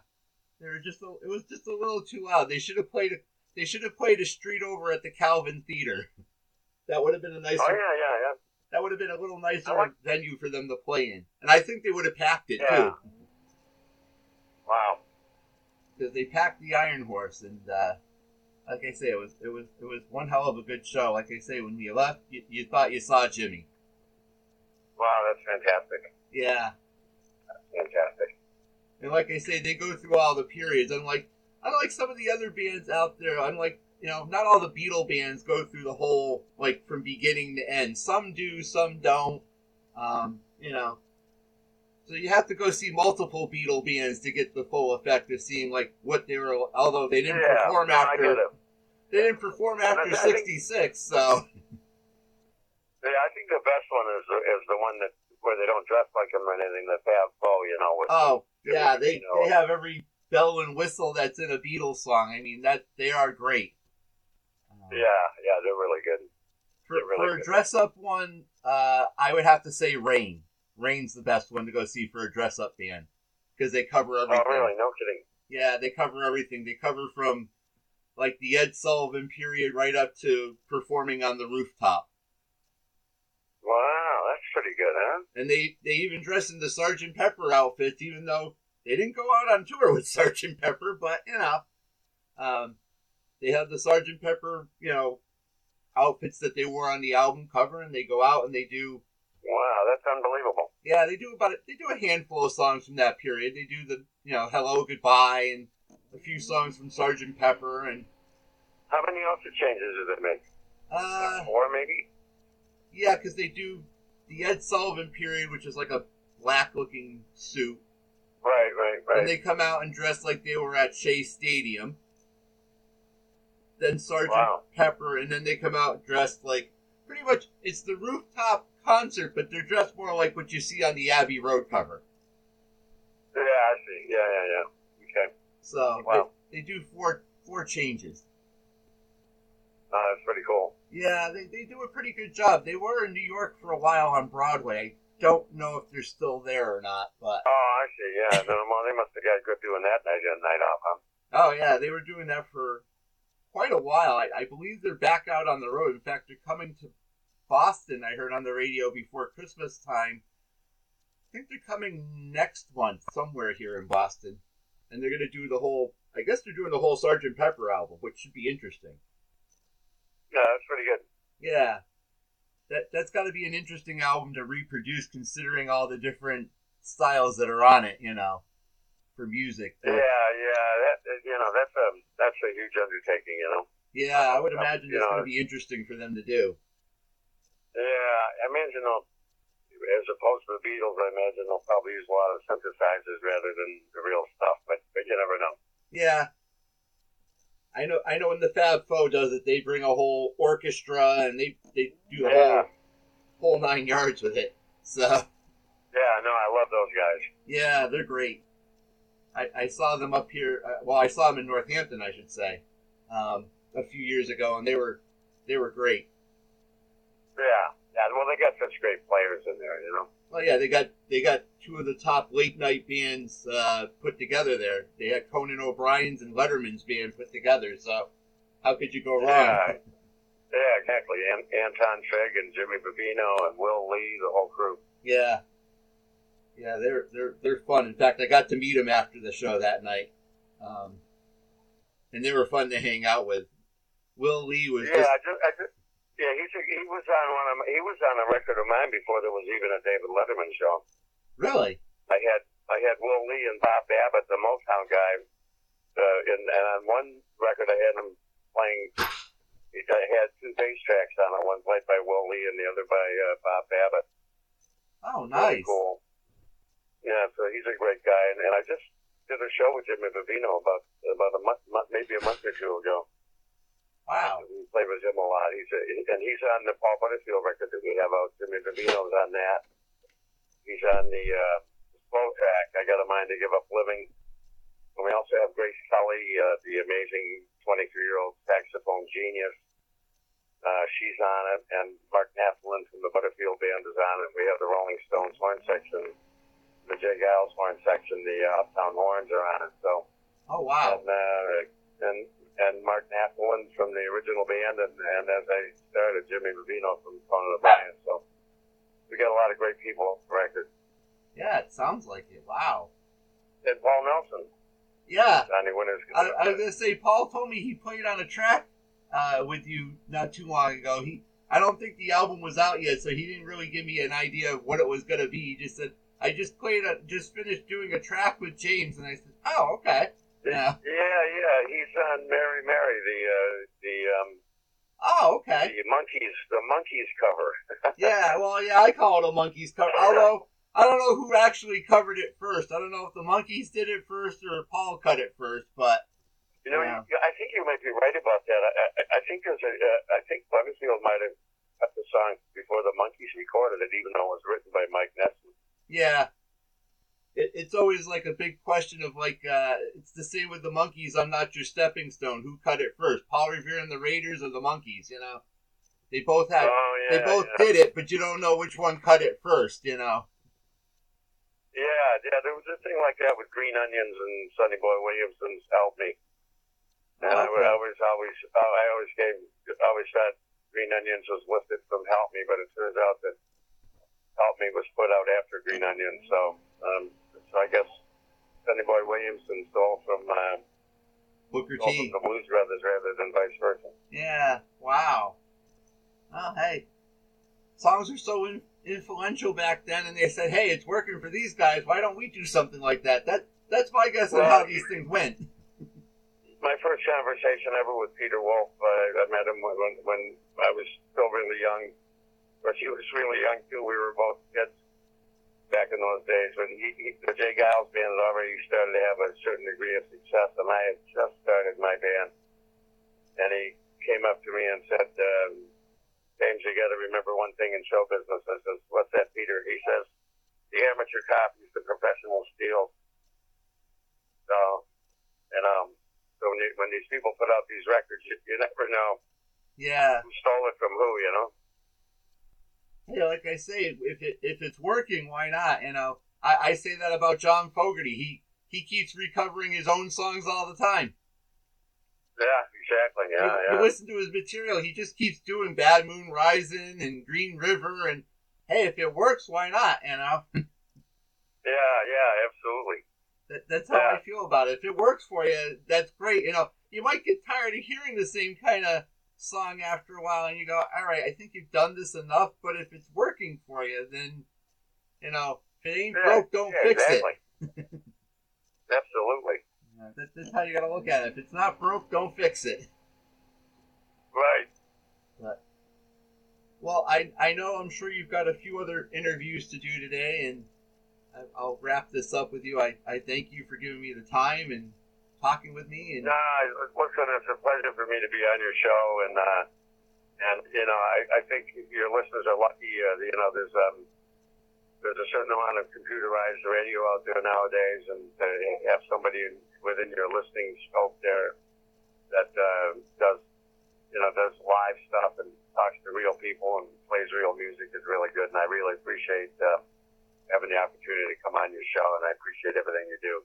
they were just a, it was just a little too loud. They should have played a, they should have played a street over at the Calvin Theater. That would have been a nicer. Oh yeah, yeah, yeah. That would have been a little nicer like- venue for them to play in, and I think they would have packed it Yeah. too. Wow. because they packed the Iron Horse, and uh, like I say, it was it was it was one hell of a good show. Like I say, when you left, you, you thought you saw Jimi. Wow, that's fantastic. Yeah, That's Fantastic. and like I say, they go through all the periods. Unlike unlike some of the other bands out there, unlike you know, not all the Beatle bands go through the whole like from beginning to end. Some do, some don't. Um, you know. So you have to go see multiple Beatle bands to get the full effect of seeing like what they were. Although they didn't yeah, perform after. They didn't perform after '66, so Yeah, I think the best one is is the one that where they don't dress like them or anything. The Fab Four, you know. With oh yeah, they You know. they have every bell and whistle that's in a Beatles song. I mean that they are great. Um, Yeah, yeah, they're really good. for, they're really for a dress up one, uh, I would have to say Rain. Rain's the best one to go see for a dress up band because they cover everything. Oh, really? No kidding. Yeah, they cover everything. They cover from like the Ed Sullivan period right up to performing on the rooftop. Wow, that's pretty good, huh? and they they even dress in the Sergeant Pepper outfits, even though they didn't go out on tour with Sergeant Pepper. But you know, um, they have the Sergeant Pepper, you know, outfits that they wore on the album cover, and they go out and they do. Wow, that's unbelievable. Yeah, they do about it. They do a handful of songs from that period. They do the you know Hello Goodbye and a few songs from Sergeant Pepper and How many outfit changes did they make? uh Four, maybe. Yeah, because they do the Ed Sullivan period, which is like a black looking suit. Right, right, right. and they come out and dress like they were at Shea Stadium. Then Sergeant Wow. Pepper, and then they come out dressed like pretty much it's the rooftop concert, but they're dressed more like what you see on the Abbey Road cover. yeah, I see. Yeah, yeah, yeah. Okay. So Wow. they, they do four four changes. Uh, that's pretty cool. Yeah, they, they do a pretty good job. They were in New York for a while on Broadway. I don't know if they're still there or not, but Oh, I see. Yeah, well, they must have got good doing that night and night off, huh? Oh yeah, they were doing that for quite a while. I, I believe they're back out on the road. In fact, they're coming to Boston. I heard on the radio before Christmas time. I think they're coming next month somewhere here in Boston, and they're going to do the whole. I guess they're doing the whole Sergeant Pepper album, which should be interesting. Yeah, that's pretty good. Yeah, that that's got to be an interesting album to reproduce, considering all the different styles that are on it. You know, for music. Yeah, yeah. That you know, that's a that's a huge undertaking. You know. Yeah, I would imagine that's going to be interesting for them to do. Yeah, I imagine they'll, as opposed to the Beatles, I imagine they'll probably use a lot of synthesizers rather than the real stuff. But but you never know. Yeah. I know I know when the Fab Four does it, they bring a whole orchestra and they, they do the Yeah. whole whole nine yards with it. So Yeah, no, I love those guys. yeah, they're great. I, I saw them up here. Uh, well, I saw them in Northampton, I should say, um, a few years ago, and they were they were great. Yeah, yeah. Well, they got such great players in there. You know. Well, yeah, they got they got two of the top late night bands uh, put together there. They had Conan O'Brien's and Letterman's band put together. So how could you go wrong? Yeah. Yeah, exactly. An- Anton Fig and Jimmy Vivino and Will Lee, the whole crew. Yeah. Yeah, they're they're they're fun. In fact, I got to meet them after the show that night, um, and they were fun to hang out with. Will Lee was Yeah, just I just, I just, yeah, he's a, he was on one of my, he was on a record of mine before there was even a David Letterman show. really. I had I had Will Lee and Bob Babbitt, the Motown guy, uh, and, and on one record I had him playing. I had two bass tracks on it, one played by Will Lee and the other by uh, Bob Babbitt. Oh, Really nice. cool. Yeah, so he's a great guy, and, and I just did a show with Jimmy Vivino about about a month, month maybe a month or two ago. Wow. We played with him a lot. He's a, and he's on the Paul Butterfield record that we have out. Jimmy Vivino's on that. He's on the uh, slow track. I got a mind to give up living. And we also have Grace Kelly, uh, the amazing 23 year old saxophone genius. Uh, she's on it, and Mark Naftalin from the Butterfield Band is on it. We have the Rolling Stones horn section, the J. Geils horn section, the uh, Uptown Horns are on it. So Oh, wow. and uh, and and Mark Naftalin from the original band, and, and as I started, Jimmy Vivino from Conan O'Brien. So we got a lot of great people on the record. Yeah, it sounds like it. Wow. And Paul Nelson, Yeah. Johnny Winters. I, I was gonna say, Paul told me he played on a track uh, with you not too long ago. He, I don't think the album was out yet, so he didn't really give me an idea of what it was gonna be. He just said, "I just played, a, just finished doing a track with James," and I said, "Oh, okay." Yeah. yeah, yeah, he's on Mary Mary, the uh, the um, Oh, okay. the Monkees the Monkees cover. Yeah. Well, yeah, I call it a Monkees cover. Although I don't know who actually covered it first. I don't know if the Monkees did it first or Paul cut it first, but You know, Yeah. you, I think you might be right about that. I, I, I think there's a, uh, I think Butterfield might have cut the song before the Monkees recorded it, even though it was written by Mike Nesmith. Yeah. It, it's always like a big question of like, uh, it's the same with the Monkees. I'm not your stepping stone. Who cut it first? Paul Revere and the Raiders or the Monkees? You know, they both had, oh yeah, they both yeah. did it, but you don't know which one cut it first. You know. Yeah, yeah, there was a thing like that with Green Onions and Sonny Boy Williamson's "Help Me," and I, would- I was always, uh, I always gave, I always thought Green Onions was lifted from "Help Me," but it turns out that "Help Me" was put out after Green Onion. So, um, so I guess Sonny Boy Williamson stole from uh, Booker stole T. from the Blues Brothers rather than vice versa. Yeah. Wow. Well, hey, songs were so in, influential back then, and they said, "Hey, it's working for these guys. Why don't we do something like that?" That that's my guess of Well, how these things went. my first conversation ever with Peter Wolf, uh, I met him when, when I was still really young. But he was really young too. We were both kids back in those days. When he, he the J. Geils band had already started to have a certain degree of success, and I had just started my band. And he came up to me and said, um, "James, you got to remember one thing in show business." I says, "What's that, Peter?" He says, "The amateur copies the professional steals." So, and um, so when, you, when these people put out these records, you, you never know Yeah. who stole it from who, you know? Hey, like I say, if it if it's working, why not? You know, I, I say that about John Fogerty. He he keeps recovering his own songs all the time. Yeah, exactly. Yeah, you, yeah. you listen to his material, he just keeps doing Bad Moon Rising and Green River, and hey, if it works, why not? You know, yeah, yeah, absolutely. that, that's how I feel about it. If it works for you, that's great. You know, you might get tired of hearing the same kind of song after a while, and you go, all right, I think you've done this enough. But if it's working for you, then you know, if it ain't Yeah, broke, don't yeah, fix exactly. it. Absolutely. Yeah, that, that's how you got to look at it. If it's not broke, don't fix it. Right. Well, I I know I'm sure you've got a few other interviews to do today, and I'll wrap this up with you. I, I thank you for giving me the time and talking with me. And No, listen, it's a pleasure for me to be on your show, and uh, and you know, I, I think your listeners are lucky. Uh, you know, there's um, there's a certain amount of computerized radio out there nowadays, and to have somebody in, within your listening scope there that uh, does you know does live stuff and talks to real people and plays real music is really good, and I really appreciate uh, having the opportunity to come on your show, and I appreciate everything you do.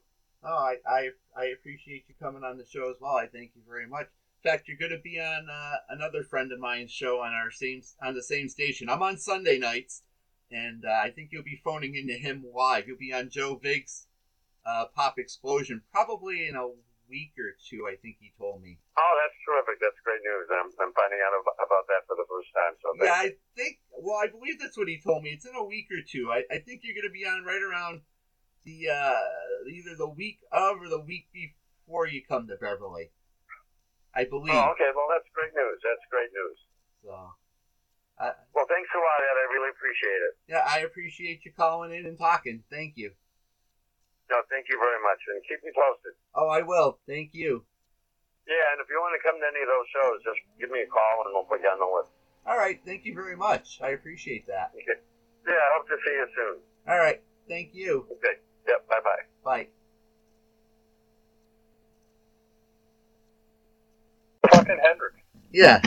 Oh, I, I, I appreciate you coming on the show as well. I thank you very much. In fact, you're going to be on uh, another friend of mine's show on our same on the same station. I'm on Sunday nights, and uh, I think you'll be phoning into him live. You'll be on Joe Vig's uh, Pop Explosion probably in a week or two. I think he told me. Oh, that's terrific! That's great news. I'm, I'm finding out about that for the first time. So yeah, I think. Well, I believe that's what he told me. It's in a week or two. I, I think you're going to be on right around the uh, either the week of or the week before you come to Beverly. I believe. Oh, okay. Well, that's great news. That's great news. So. Uh, well, thanks a lot, Ed. I really appreciate it. Yeah, I appreciate you calling in and talking. Thank you. No, thank you very much, and keep me posted. Oh, I will. Thank you. Yeah, and if you want to come to any of those shows, just give me a call, and we'll put you on the list. All right. Thank you very much. I appreciate that. Okay. Yeah, I hope to see you soon. All right. Thank you. Okay. Yep. Bye-bye. Bye. Talking Hendrix. Yeah.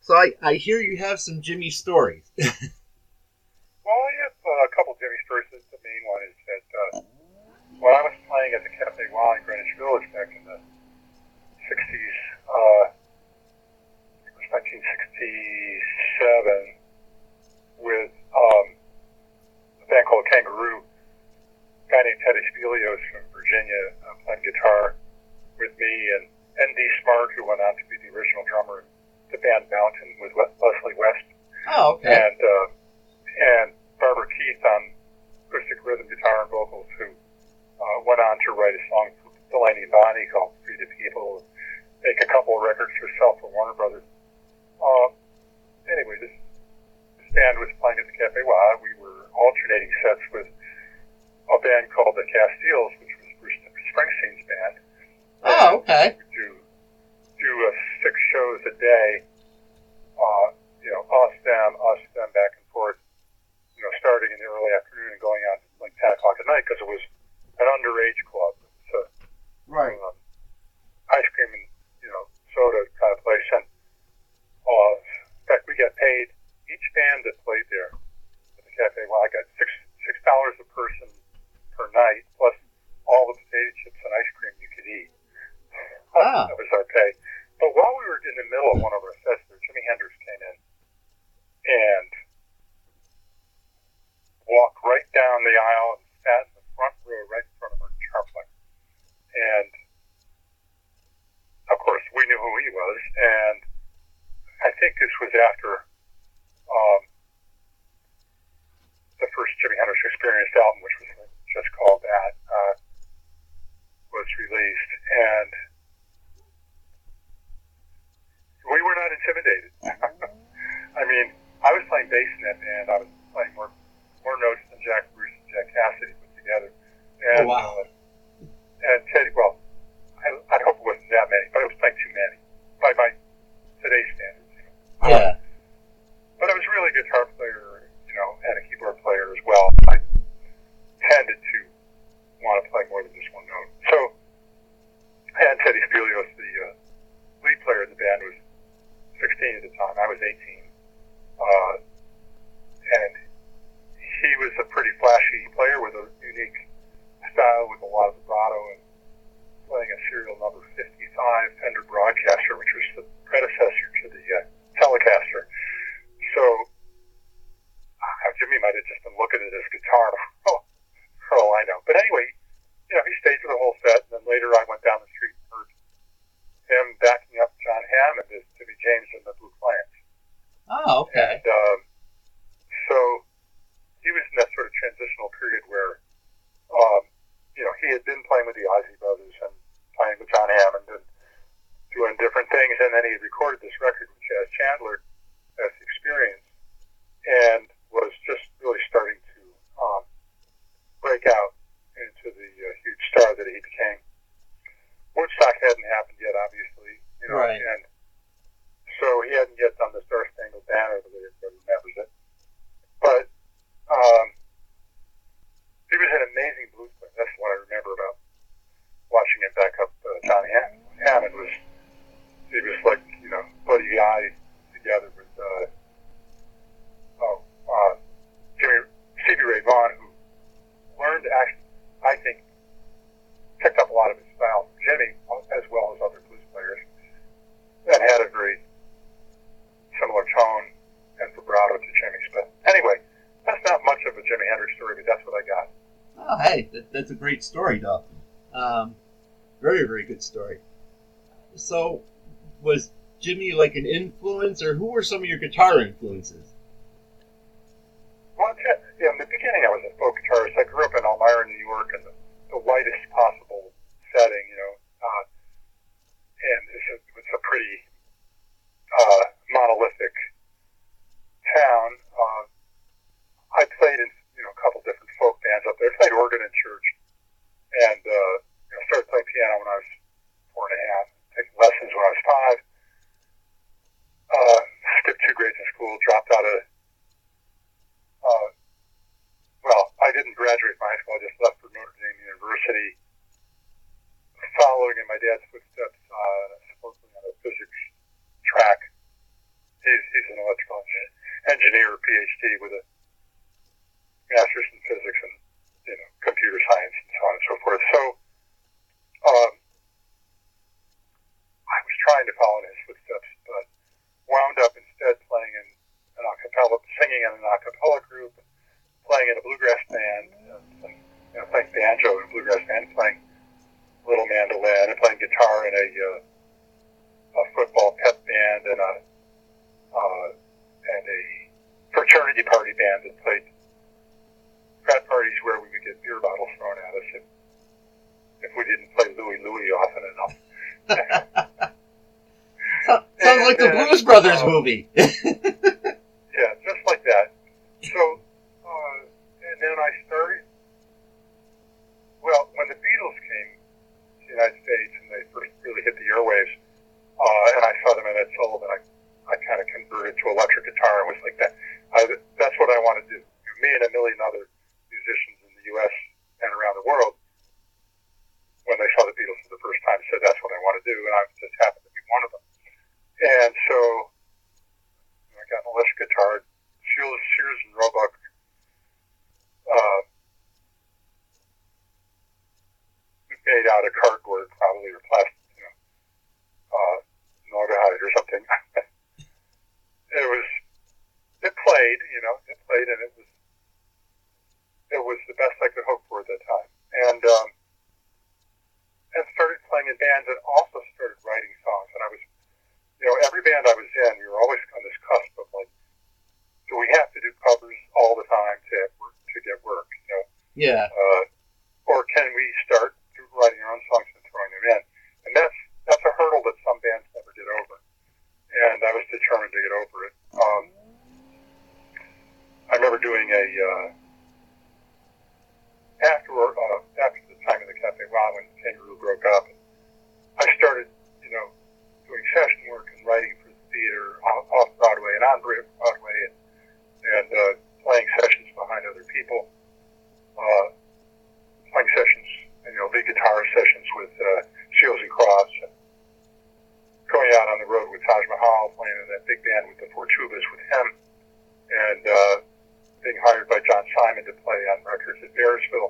So I, I hear you have some Jimi stories. well, I have uh, a couple Jimi stories. story, Dolphin. Um, very, very good story. So, was Jimi like an influence, or who were some of your guitar influences? people, uh, like sessions, you know, big guitar sessions with uh, Seals and Crofts, and going out on the road with Taj Mahal, playing in that big band with the four tubas with him, and uh, being hired by John Simon to play on records at Bearsville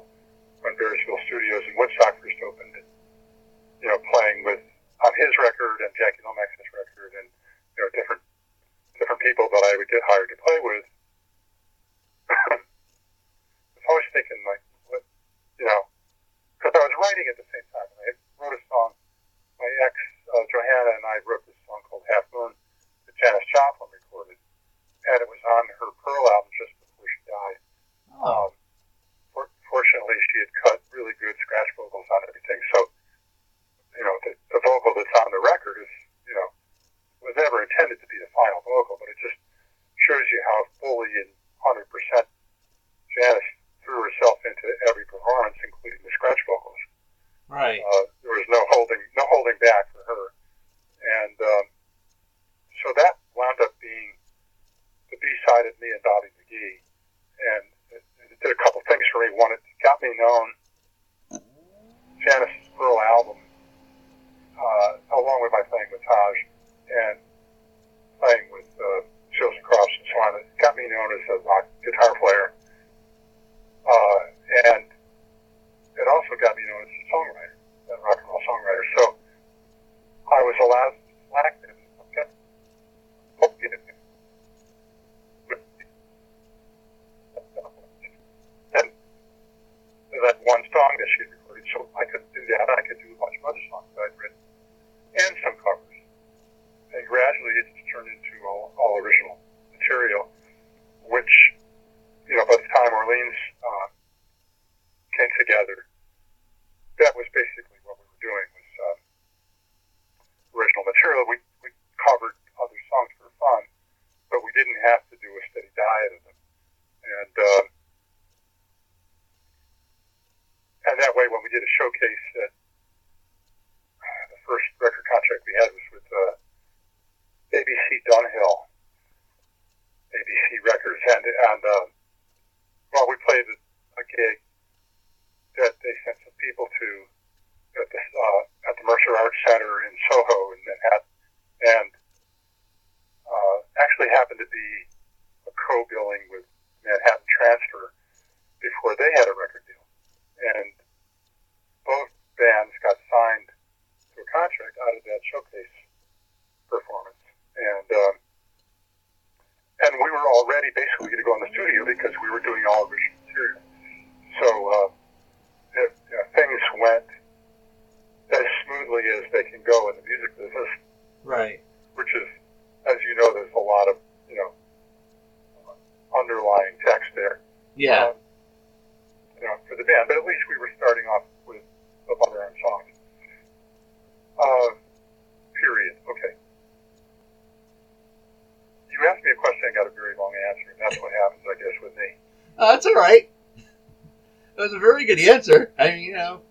good answer. I mean, you know,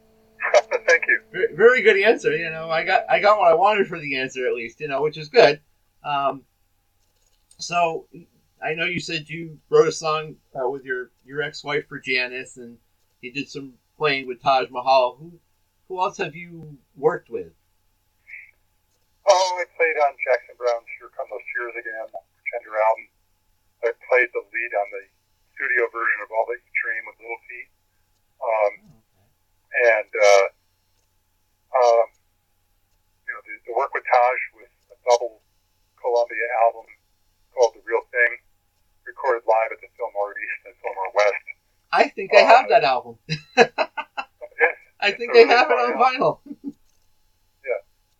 Thank you. very, good answer. You know, I got I got what I wanted for the answer at least. You know, which is good. Um, so I know you said you wrote a song uh, with your your ex wife for Janis, and you did some playing with Taj Mahal. Who who else have you worked with? Oh, I played on Jackson Browne's Here Come Those Tears Again, Tender album. I played the lead on the studio version of All That You Dream with Little Feat. Um, and, uh, um, you know, the, the work with Taj was a double Columbia album called The Real Thing, recorded live at the Fillmore East and Fillmore West. I think I have that album. Yes. I think I have it on vinyl.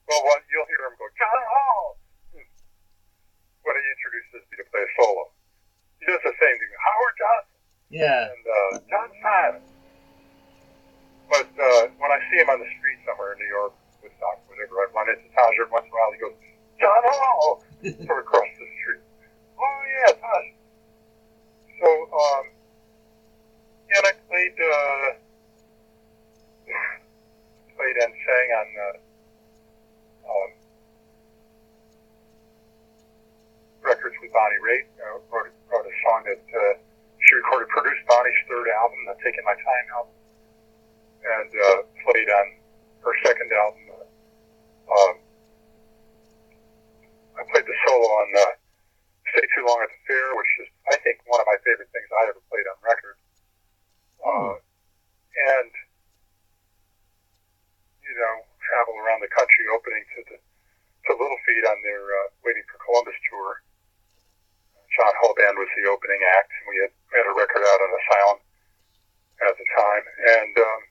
Well, well, you'll hear him go, John Hall! Hmm. When he introduces me to play a solo. He does the same thing. Howard Johnson Yeah. and uh, John Simon. But uh, when I see him on the street somewhere in New York, Woodstock, whatever, I run into Taj every once in a while. He goes, John Hall! from across the street. Oh, yeah, Taj. So, um, and I played, uh, played and sang on, uh, um, records with Bonnie Raitt. Uh, wrote, wrote a song that uh, she recorded, produced Bonnie's third album, the Taking My Time album, and uh, played on her second album. Um, I played the solo on uh, Stay Too Long at the Fair, which is, I think, one of my favorite things I ever played on record. Uh, and, you know, travel around the country opening to the to Little Feat on their uh, Waiting for Columbus tour. John Hall Band was the opening act, and we had, we had a record out on Asylum at the time. And um,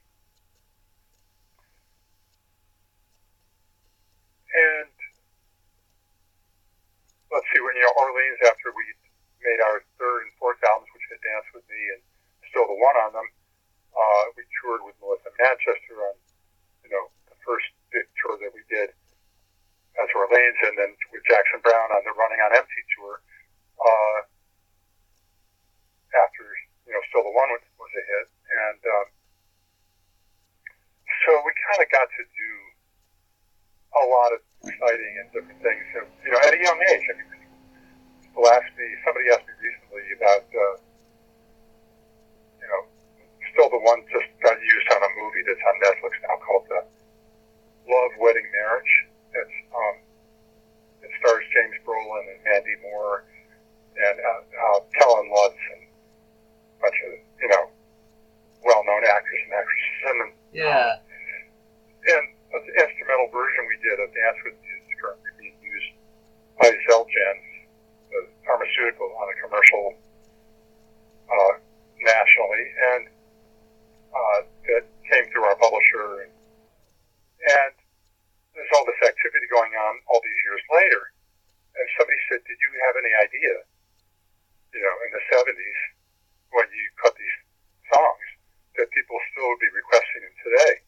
and let's see, when you know Orleans, after we made our third and fourth albums, which had Dance with Me and Still the One on them, uh, we toured with Melissa Manchester on you know the first big tour that we did as Orleans, and then with Jackson Browne on the Running on Empty tour. Uh, after you know, still the one was, was a hit, and um, so we kind of got to do a lot of exciting and different things. So, you know, at a young age. I mean, people asked me. Somebody asked me recently about, uh, you know, still the one just got used on a movie that's on Netflix now called the Love Wedding Marriage. It's um, it stars James Brolin and Mandy Moore and uh, uh, Kellan Lutz and a bunch of you know well-known actors and actresses. Then, Yeah. and that's the instrumental version we did of Dance with Music is currently being used by Zelgen, the pharmaceutical, on a commercial uh, nationally, and uh, that came through our publisher. And, and there's all this activity going on all these years later. And somebody said, "Did you have any idea?" You know, in the '70s, when you cut these songs, that people still would be requesting them today.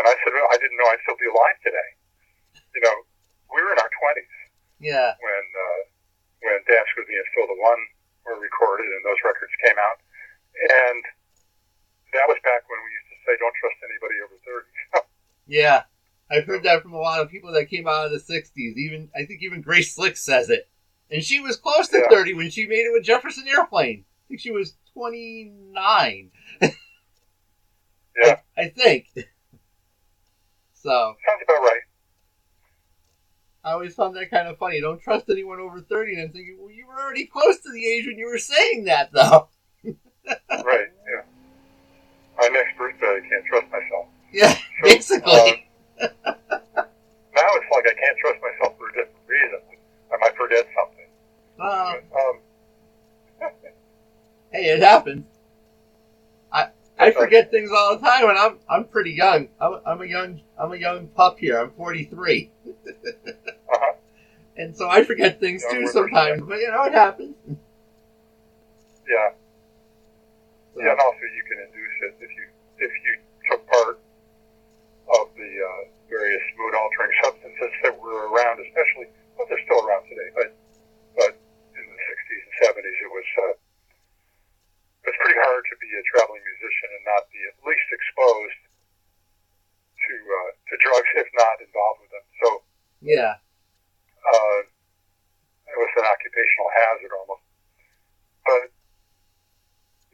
And I said, I didn't know I'd still be alive today. You know, we were in our 20s. Yeah. When uh, when Dance with Me Still the One were recorded and those records came out. And that was back when we used to say, don't trust anybody over 30. yeah. I've heard that from a lot of people that came out of the 60s. Even I think even Grace Slick says it. And she was close to yeah. 30 when she made it with Jefferson Airplane. I think she was 29. yeah. I, I think. So Sounds about right. I always found that kind of funny. Don't trust anyone over 30. And I'm thinking, well, you were already close to the age when you were saying that, though. Right. Yeah. My next birthday, I can't trust myself. Yeah, So, basically. um, now it's like I can't trust myself for a different reason. I might forget something. Uh, Um, hey, it happens. I forget things all the time, and I'm I'm pretty young. I'm, I'm a young I'm a young pup here. I'm 43, uh-huh. and so I forget things Young too sometimes. But you know, it happens. Yeah. So, Yeah, and also you can induce it if you if you took part of the uh, various mood altering substances that were around, especially well, they're still around today, but but in the '60s and '70s, it was uh, it's pretty hard to be a traveling musician and not be at least exposed to uh, to drugs, if not involved with them. So yeah, uh, it was an occupational hazard almost. But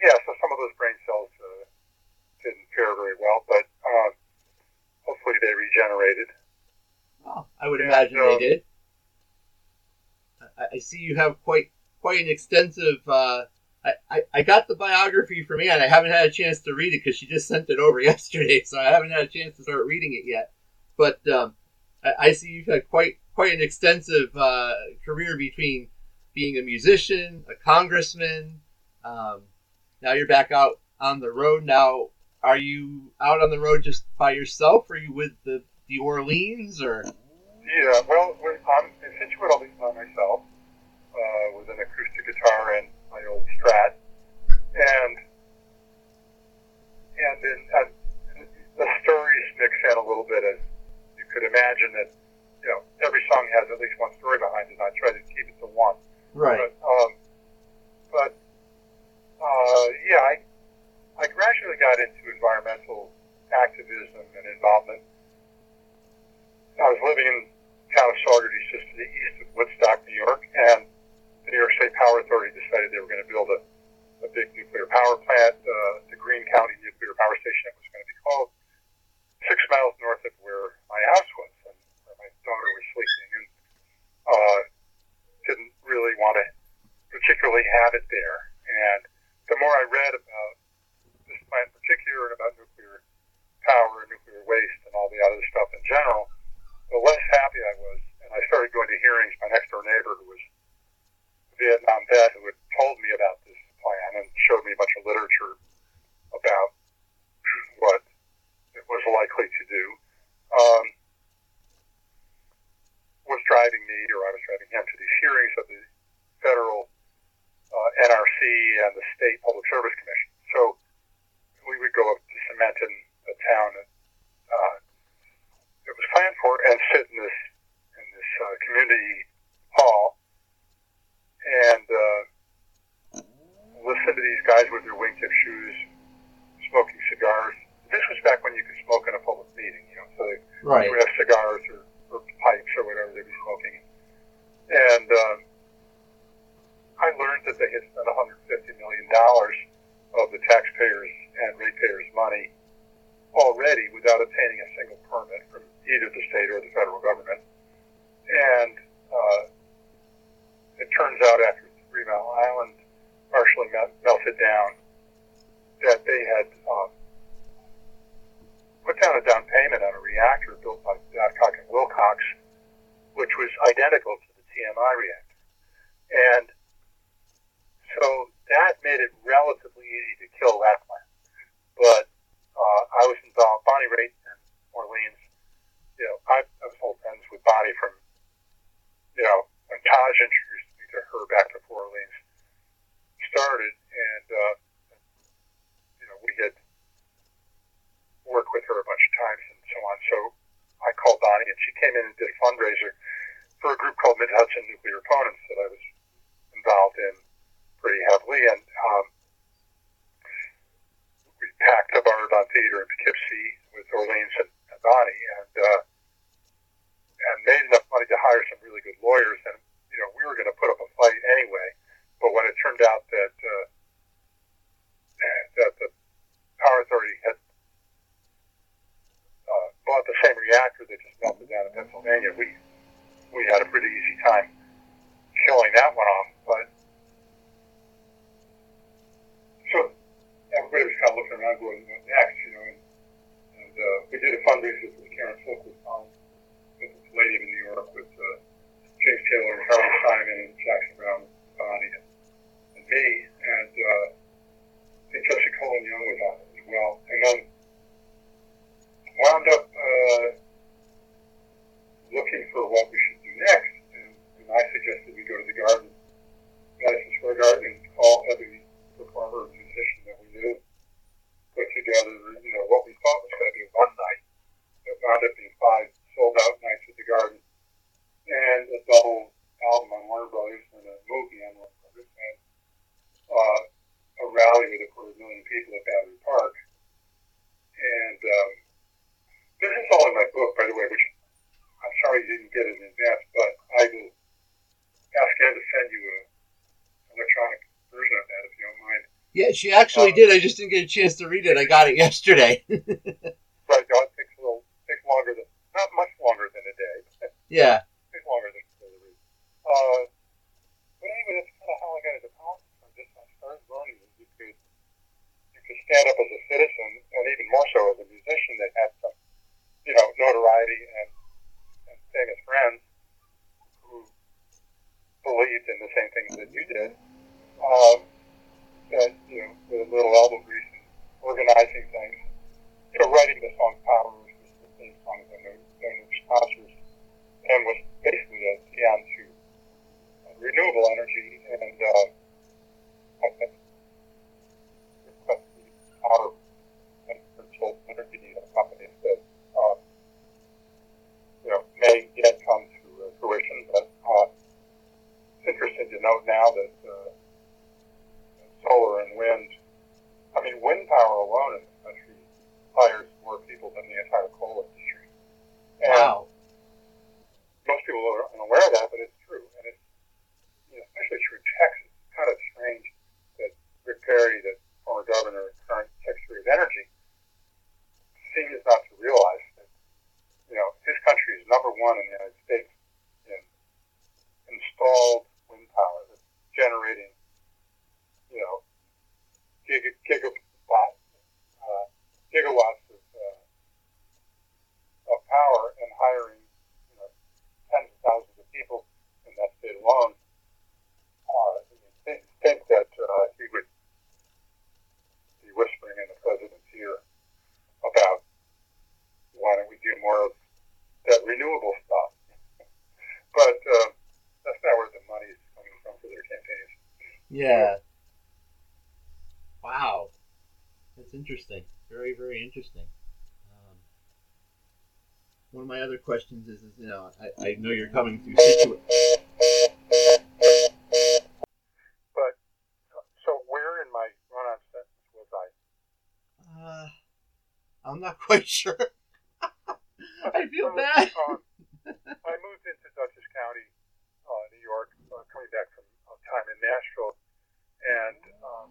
yeah, so some of those brain cells uh, didn't fare very well, but uh, hopefully they regenerated. well, I would Yeah, imagine they did. I, I see you have quite quite an extensive. Uh, I, I, got the biography from Anne. I haven't had a chance to read it because she just sent it over yesterday, so I haven't had a chance to start reading it yet. But um, I, I see you've had quite quite an extensive uh, career between being a musician, a congressman. Um, now you're back out on the road. Now, are you out on the road just by yourself? Or are you with the the Orleans or? Yeah, well, I'm in I'll be by myself uh, with an acoustic guitar and old Strat, and and then uh, the stories mix in a little bit as you could imagine that you know every song has at least one story behind it. and I try to keep it to one. Right. But, um, but uh, yeah, I, I gradually got into environmental activism and involvement. I was living in town of Saugerties, just to the east of Woodstock, New York, and the New York State Power Authority decided they were going to build a, a big nuclear power plant, uh, the Greene County Nuclear Power Station, was going to be called, six miles north of where my house was and where my daughter was sleeping. And uh, didn't really want to particularly have it there. And the more I read about this plant in particular and about nuclear power and nuclear waste and all the other stuff in general, the less happy I was. And I started going to hearings. My next door neighbor, who was Vietnam vet, who had told me about this plan and showed me a bunch of literature about what it was likely to do. Um, was driving me, or I was driving him, to these hearings of the federal uh, NRC and the state Public Service Commission. So we would go up to Cementon, a town that uh, it was planned for, and sit in this in this uh, community and uh, listen to these guys with their wingtip shoes, smoking cigars. This was back when you could smoke in a public meeting, you know. So they Right. would have cigars or, or pipes or whatever they'd be smoking. And um, I learned that they had spent $150 million of the taxpayers' and ratepayers' money already without obtaining a single permit from either the state or the federal government. And uh, it turns out after Three Mile Island partially melted down that they had um, put down a down payment on a reactor built by Babcock and Wilcox, which was identical to the TMI reactor. And so that made it relatively easy to kill that plant. But uh, I was involved, Bonnie Raitt and Orleans, you know, I, I was old friends with Bonnie from, you know, when me to her back before Orleans started, and, uh, you know, we had worked with her a bunch of times and so on. So I called Bonnie, and she came in and did a fundraiser for a group called Mid Hudson Nuclear Opponents that I was involved in pretty heavily, and um, we packed up Audubon Theater in Poughkeepsie with Orleans and, and Bonnie, and uh, and made enough money to hire some really good lawyers, and you know we were going to put up a fight anyway. But when it turned out that uh, that the Power Authority had uh, bought the same reactor that just melted down in Pennsylvania, we we had a pretty easy time killing that one off. But so everybody was kind of looking around, going, "What next?" You know, and, and uh, we did a fundraiser with Karen Silk was on with this lady in New York with uh, James Taylor, Carly Simon, and Jackson Browne, Bonnie, and, and me, and uh, I think Jesse Colin Young was on it as well, and then wound up uh, looking for what we should do next, and, and I suggested we go to the garden, Madison Square Garden, and call every performer or musician that we knew, put together, you know, what we thought was going to be one night. It wound up being five sold out nights at the garden, and a double album on Warner Brothers and a movie on Warner Brothers, and uh, a rally with a quarter million people at Battery Park. And um, this is all in my book, by the way, which I'm sorry you didn't get it in advance, but I will ask Ann to send you a electronic version of that if you don't mind. Yeah, she actually did. I just didn't get a chance to read it. I got it yesterday. Right, no, it takes a little, takes longer than, not much longer than a day. Yeah. it takes longer than a day to read. Uh, but anyway, that's kind of how I got into politics. I just I started learning that you could you could stand up as a citizen, and even more so as a musician that had some, you know, notoriety and, and famous friends who believed in the same things that you did. Um, that you know, with a little elbow grease and organizing things, you know, writing the song "Power," which was the theme song of the new, the sponsors, and was basically a scan to uh, renewable energy and uh, I think request the power and control energy companies that uh, you know may yet come to uh, fruition, but uh, it's interesting to note now that uh, solar and wind, I mean, wind power alone in this country hires more people than the entire coal industry. And Wow. most people are unaware of that, but it's true. And it's you know, especially true in Texas. It's kind of strange that Rick Perry, the former governor and current Secretary of Energy, seems not to realize that you know his country is number one in the United States in installed wind power that's generating you know giga, gigawatt, uh, gigawatts of, uh, of power and hiring you know, tens of thousands of people in that state alone. Uh, think, think that uh, he would be whispering in the president's ear about why don't we do more of that renewable stuff. but uh, that's not where the money is coming from for their campaigns. Yeah. Wow. That's interesting. Very, very interesting. Um, one of my other questions is, is you know, I, I know you're coming through situa- But so where in my run-on sentence was I? Uh, I'm not quite sure. I feel So, bad. um, I moved into Dutchess County, uh, New York, uh, coming back from uh, time in Nashville, and um,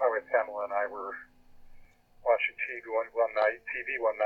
my wife Pamela and I were watching TV one, one night, TV one night,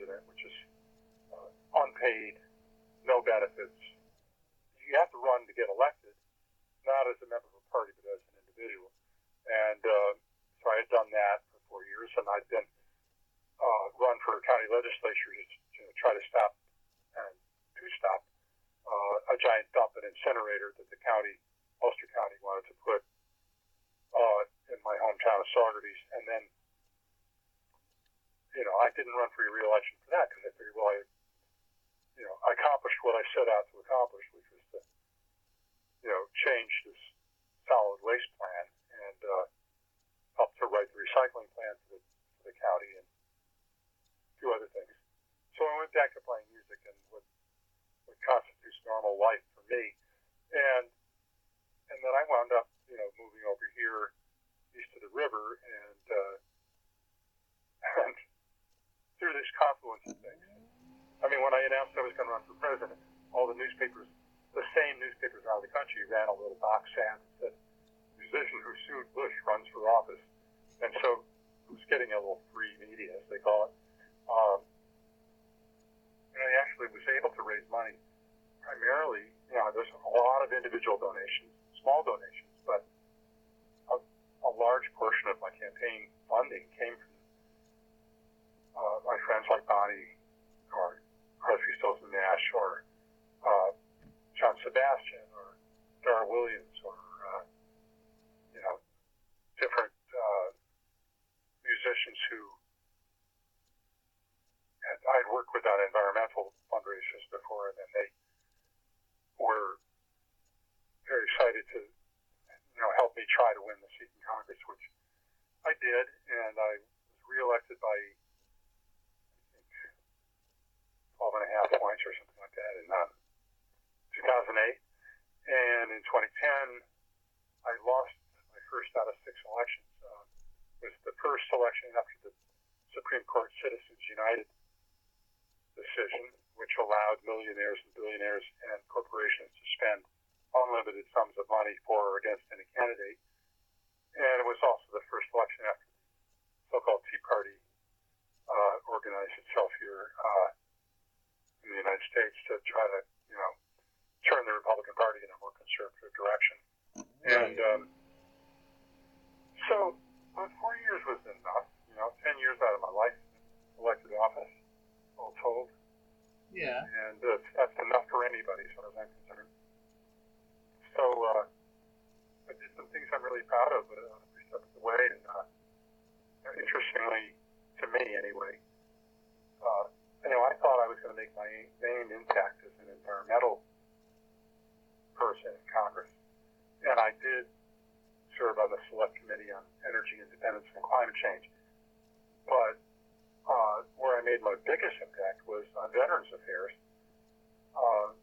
president, which is uh, unpaid, no benefits. You have to run to get elected, not as a member of a party, but as an individual. And uh, so I had done that for four years, and I'd been uh, run for a county legislature to, to try to stop and to stop uh, a giant dump and incinerator that the county, Ulster County, wanted to put uh, in my hometown of Saugerties, and then you know, I didn't run for re-election for that because I figured, well, I, you know, I accomplished what I set out to accomplish, which was to, you know, change this solid waste plan and uh, help to write the recycling plan for the, for the county and do other things. So I went back to playing music and what what constitutes normal life for me, and and then I wound up, you know, moving over here east of the river and. Uh, and through this confluence of things. I mean, when I announced I was going to run for president, all the newspapers, the same newspapers around the country, ran a little box ad that said, "Musician who sued Bush runs for office," and so it was getting a little free media, as they call it. Um, and I actually was able to raise money primarily. You know, there's a lot of individual donations, small donations, but a, a large portion of my campaign funding came from uh, my friends like Bonnie or Crosby, Stills and Nash or uh, John Sebastian or Dar Williams or uh, you know different uh, musicians who had, I'd worked with on environmental fundraisers before, and then they were very excited to you know help me try to win the seat in Congress, which I did, and I was reelected by 12 and a half points or something like that in uh, 2008. And in 2010, I lost my first out of six elections. Uh, it was the first election after the Supreme Court Citizens United decision, which allowed millionaires and billionaires and corporations to spend unlimited sums of money for or against any candidate. And it was also the first election after the so-called Tea Party uh, organized itself here. Uh, in the United States to try to, you know, turn the Republican Party in a more conservative direction. And um, so, uh, four years was enough. You know, ten years out of my life elected office, all told. Yeah. And uh, that's enough for anybody, as far as I'm concerned. So, uh, I did some things I'm really proud of, but uh, every step of the way. And uh, interestingly, to me anyway, you know, I thought I was going to make my main impact as an environmental person in Congress. And I did serve on the Select Committee on Energy Independence and Climate Change. But uh, where I made my biggest impact was on Veterans Affairs. Uh,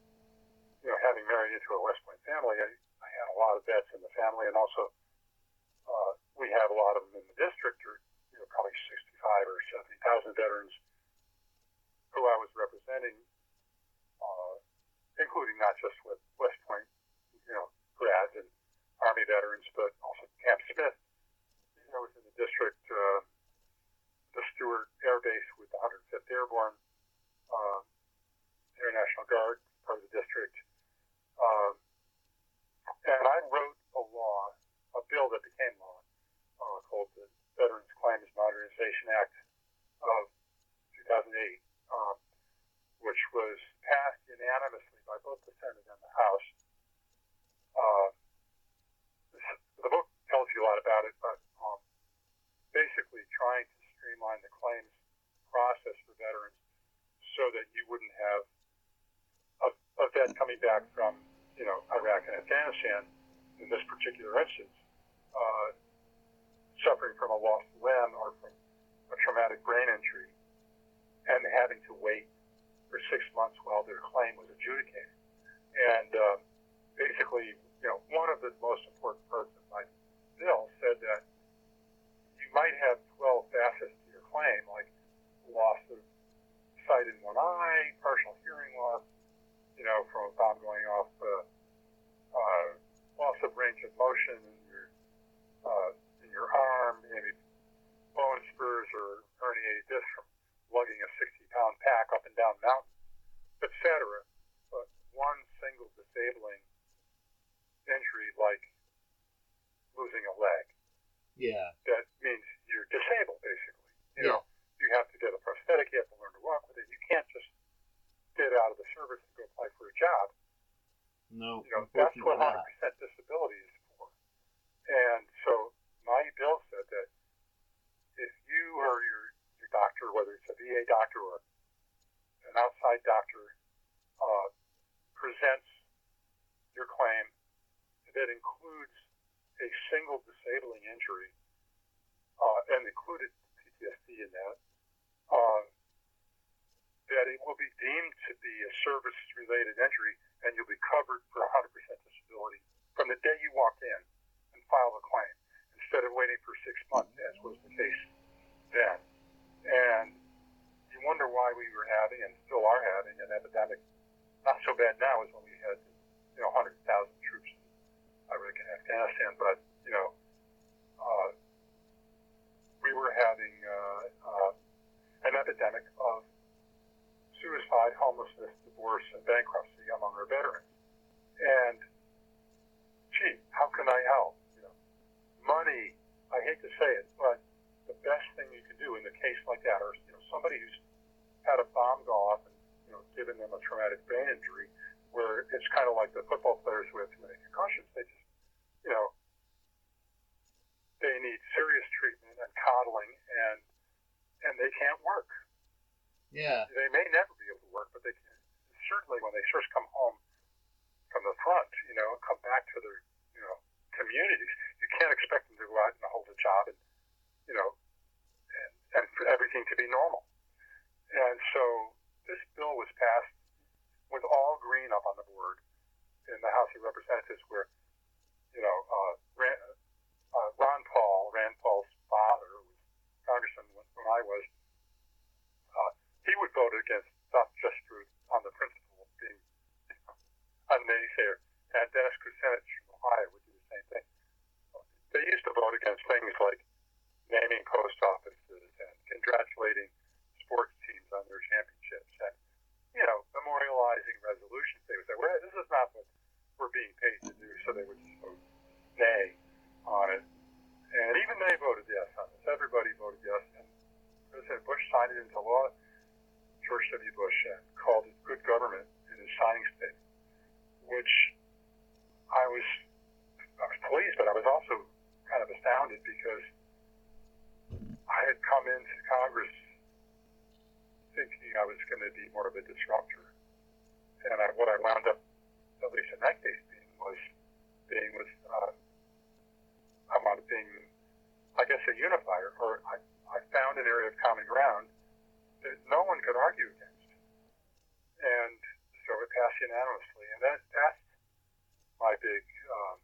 you know, having married into a West Point family, I, I had a lot of vets in the family, and also uh, we have a lot of them in the district, or you know, probably 65 or 70,000 veterans who I was representing, uh, including not just with West Point, you know, grads and Army veterans, but also Camp Smith. I was in the district, uh, the Stewart Air Base with the 105th Airborne, uh, Air National Guard, part of the district. Um, and I wrote a law, a bill that became law, uh, called the Veterans Claims Modernization Act of 2008 um, which was passed unanimously by both the Senate and the House. Uh, the book tells you a lot about it, but um, basically trying to streamline the claims process for veterans so that you wouldn't have a, a vet coming back from, you know, Iraq and Afghanistan in this particular instance, uh, suffering from a lost limb or from a traumatic brain injury and having to wait for six months while their claim was adjudicated. And uh, basically, you know, one of the most important parts of my bill said that you might have 12 facets to your claim, like loss of sight in one eye, partial hearing loss, you know, from a bomb going off, uh, uh, loss of range of motion in your uh, in your arm, maybe bone spurs or herniated disc from lugging a 60 pound pack up and down mountains, etc. But one single disabling injury like losing a leg, Yeah. that means you're disabled basically. You know, you have to get a prosthetic, you have to learn to walk with it. You can't just get out of the service and go apply for a job. No, You know, that's what 100% disability is for. And so my bill said that if you or your, your doctor, whether it's a VA doctor uh, presents your claim that includes a single disabling injury uh, and included PTSD in that, uh, that it will be deemed to be a service-related injury and you'll be covered for 100% disability from the day you walk in and file a claim instead of waiting for six months, as was the case then. And you wonder why we were having and still are having an epidemic. Not so bad now as when we had, you know, 100,000 troops in Iraq and Afghanistan, but, you know, uh, we were having uh, uh, an epidemic of suicide, homelessness, divorce, and bankruptcy among our veterans. And, gee, how can I help? You know, money, I hate to say it, but the best thing you can do in a case like that, or you know, somebody who's had a bomb go off and you know, given them a traumatic brain injury, where it's kind of like the football players who have too many concussions. They just, you know, they need serious treatment and coddling, and and they can't work. Yeah. They may never be able to work, but they can, certainly when they first come home from the front, you know, come back to their, you know, communities, you can't expect them to go out and hold a job and, you know, and, and for everything to be normal. And so this bill was passed with all green up on the board in the House of Representatives, where, you know, uh, Ran, uh, Ron Paul, Rand Paul's father, was congressman when, I was, uh, he would vote against South Just Food on the principle of being a naysayer. And Dennis Kucinich from Ohio would do the same thing. They used to vote against things like naming post offices and congratulating sports on their championships and, you know, memorializing resolutions. They would say, well, this is not what we're being paid to do, so they would just vote nay on it. And even they voted yes on this. Everybody voted yes. And President Bush signed it into law. George W. Bush uh, called it good government in his signing statement, which I was I was pleased, but I was also kind of astounded because I had come into Congress thinking I was going to be more of a disruptor, and I, what I wound up, at least in that case, being was being was uh, I wound up being, I guess, a unifier, or I, I found an area of common ground that no one could argue against, and so it passed unanimously, and that that's my big, um,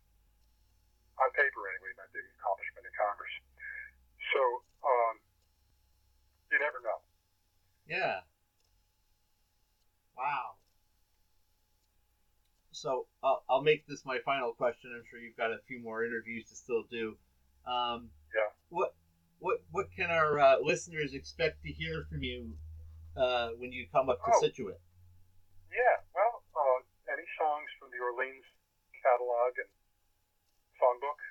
on paper anyway, my big accomplishment in Congress. So um, you never know. Yeah. Wow. So I'll, I'll make this my final question. I'm sure you've got a few more interviews to still do. Um, Yeah. What what what can our uh, listeners expect to hear from you uh, when you come up to Oh. Scituate? Yeah, well, uh, any songs from the Orleans catalog and songbook,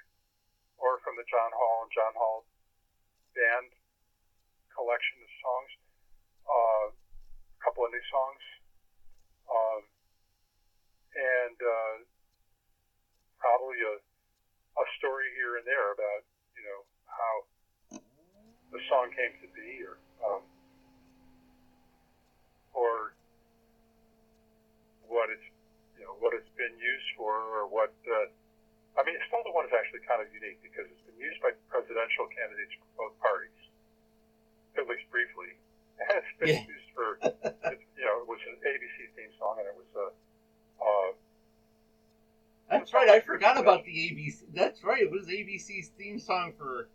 or from the John Hall and John Hall band collection of songs. Couple of new songs, um, and uh, probably a, a story here and there about you know how the song came to be, or um, or what it's you know what it's been used for, or what. Uh, I mean, Still the One is actually kind of unique because it's been used by presidential candidates from both parties, at least briefly. It's been Yeah. used for, it, you know, it was an ABC theme song, and it was a. Uh, That's right. I forgot about the ABC. That's right. It was ABC's theme song for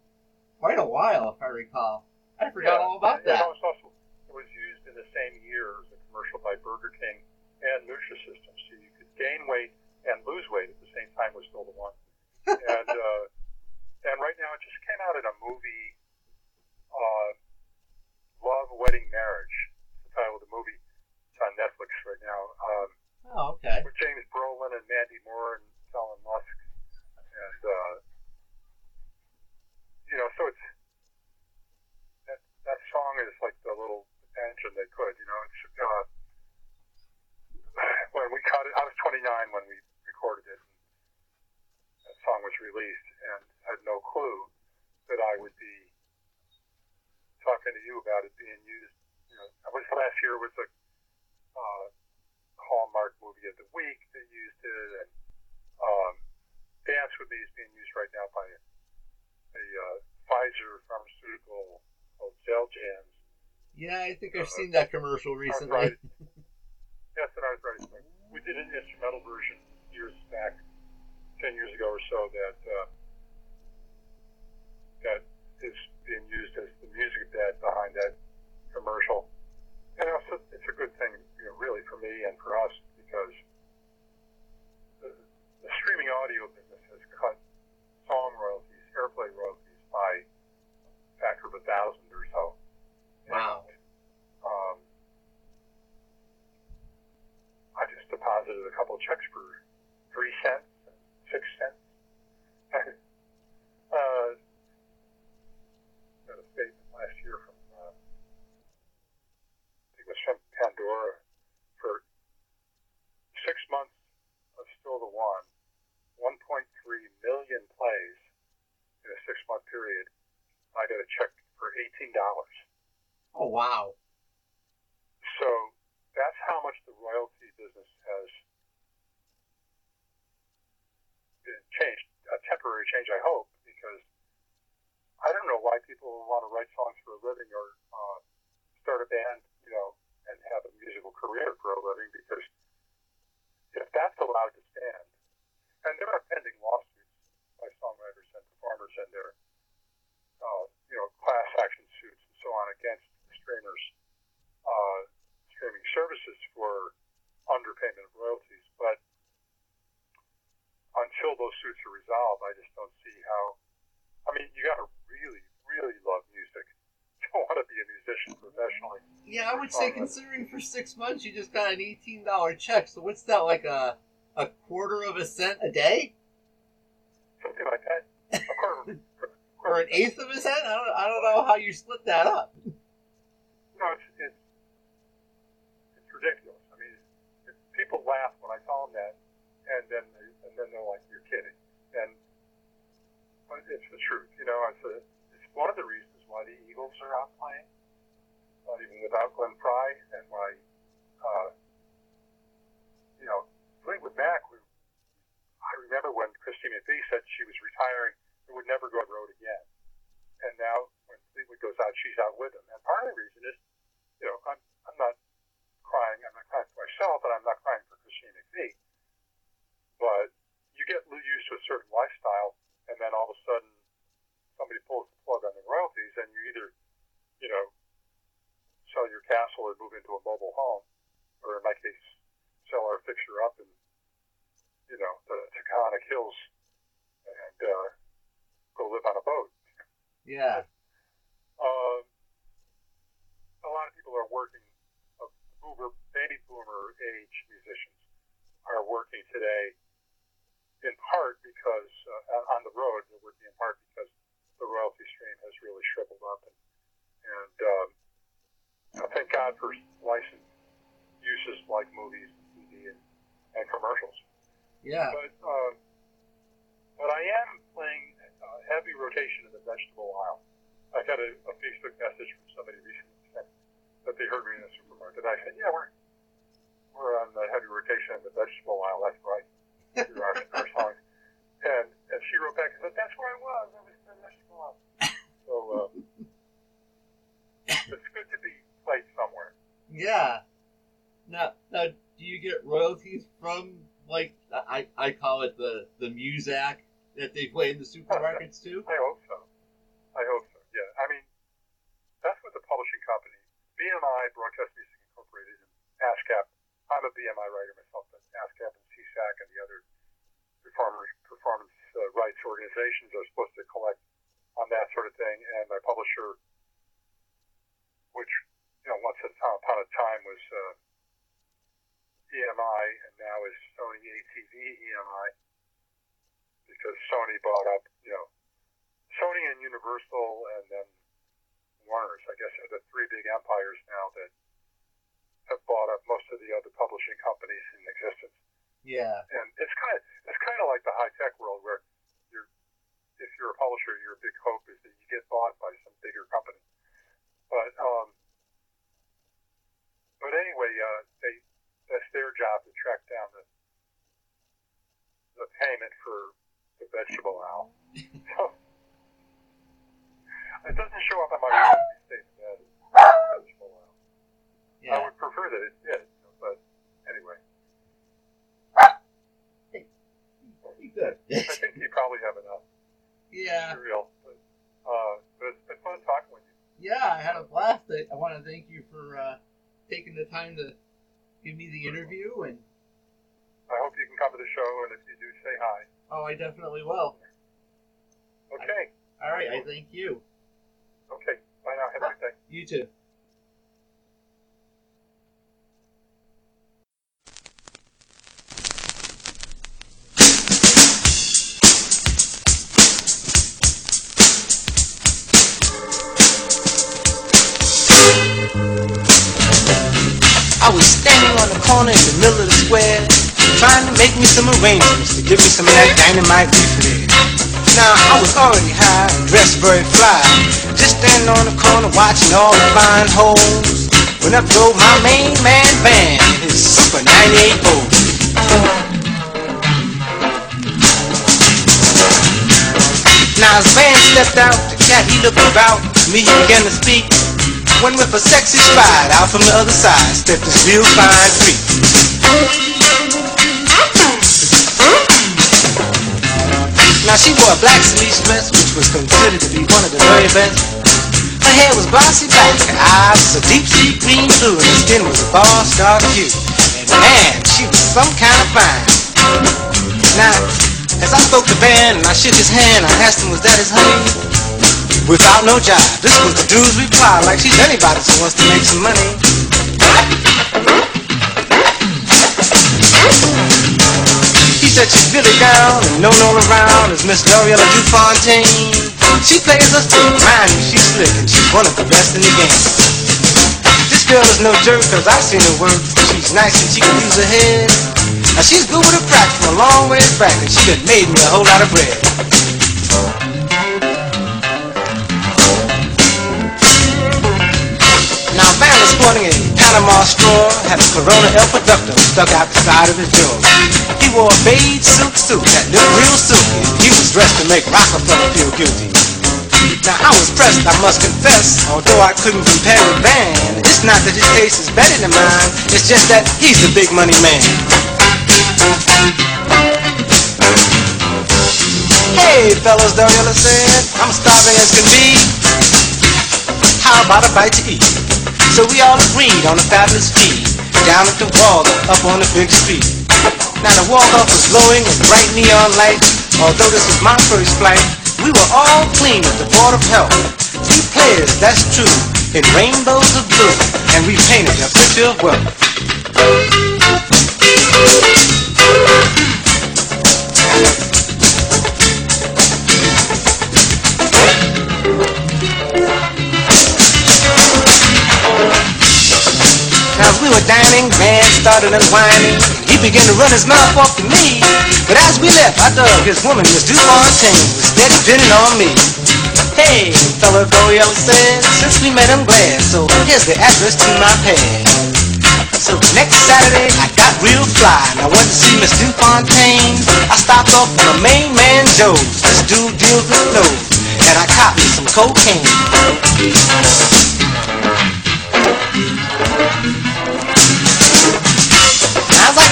quite a while, if I recall. I forgot yeah, all about that. It was also it was used in the same year as a commercial by Burger King and Nutrisystems, so you could gain weight and lose weight at the same time was still the one. and uh, and right now it just came out in a movie, uh, Love, Wedding, Marriage. It's the title of the movie. It's on Netflix right now. Um, Oh, okay. with James Brolin and Mandy Moore and Kellan Lutz, and uh, you know, so it's that that song is like the little engine they could, you know. It's uh, when we cut it, I was 29 when we recorded it. And that song was released, and had no clue that I would be talking to you about it being used. You know, I was last year was a uh, Hallmark movie of the week that used it, and um, Dance with Me is being used right now by a, a uh, Pfizer pharmaceutical called Xeljanz. Yeah, I think I've uh, seen that commercial recently. Yes, and I was right. We did an instrumental version dollars. Oh wow! months, you just got an eighteen dollar check. So what's that like a a quarter of a cent a day? Something like that. or an eighth of a cent? I don't, I don't know how you split that up. Yeah. Now, now, do you get royalties from like I, I call it the the Muzak that they play in the supermarkets too? They, Now, I was already high dressed very fly, just standing on the corner watching all the fine hoes. When up drove my main man van, his Super 98 Volt. Now as van stepped out, the cat he looked about, me he began to speak. When with a sexy stride out from the other side stepped this real fine freak. Now she wore a black dress, which was considered to be one of the very best. Her hair was glossy black, her eyes a deep sea green blue, and her skin was a boss dark hue. And man, she was some kind of fine. Now, as I spoke to Ben and I shook his hand, I asked him, was that his honey? Without no job, this was the dude's reply, like she's anybody who wants to make some money. He said she's really down and known all around as Miss L'Oreal Dufontaine. She plays a stick, mind you, she's slick and she's one of the best in the game. This girl is no jerk cause I've seen her work. She's nice and she can use her head. Now she's good with her crack from a long ways back and she done made me a whole lot of bread. Now Van was sporting a Panama straw, had a Corona El Producto stuck out the side of his jaw. He wore a beige silk suit that looked real silky. He was dressed to make Rockefeller feel guilty. Now I was pressed, I must confess, although I couldn't compare with Van. It's not that his taste is better than mine, it's just that he's the big money man. Hey fellas, Doriella said, I'm starving as can be. How about a bite to eat? So we all agreed on a fabulous feed down at the Waldorf up on the big street. Now the Waldorf was glowing with bright neon lights. Although this was my first flight, we were all clean at the Board of Health. Three players, that's true, in rainbows of blue, and we painted a picture of wealth. Now as we were dining, man started unwinding. He began to run his mouth off to me. But as we left, I dug his woman, Miss Du Fontaine, was steady pinning on me. Hey, fella Goriel said, since we met, I'm glad. So here's the address to my pad. So next Saturday, I got real fly. And I went to see Miss Du Fontaine. I stopped off on the main man Joe's. This dude deals with clothes. And I copped me some cocaine.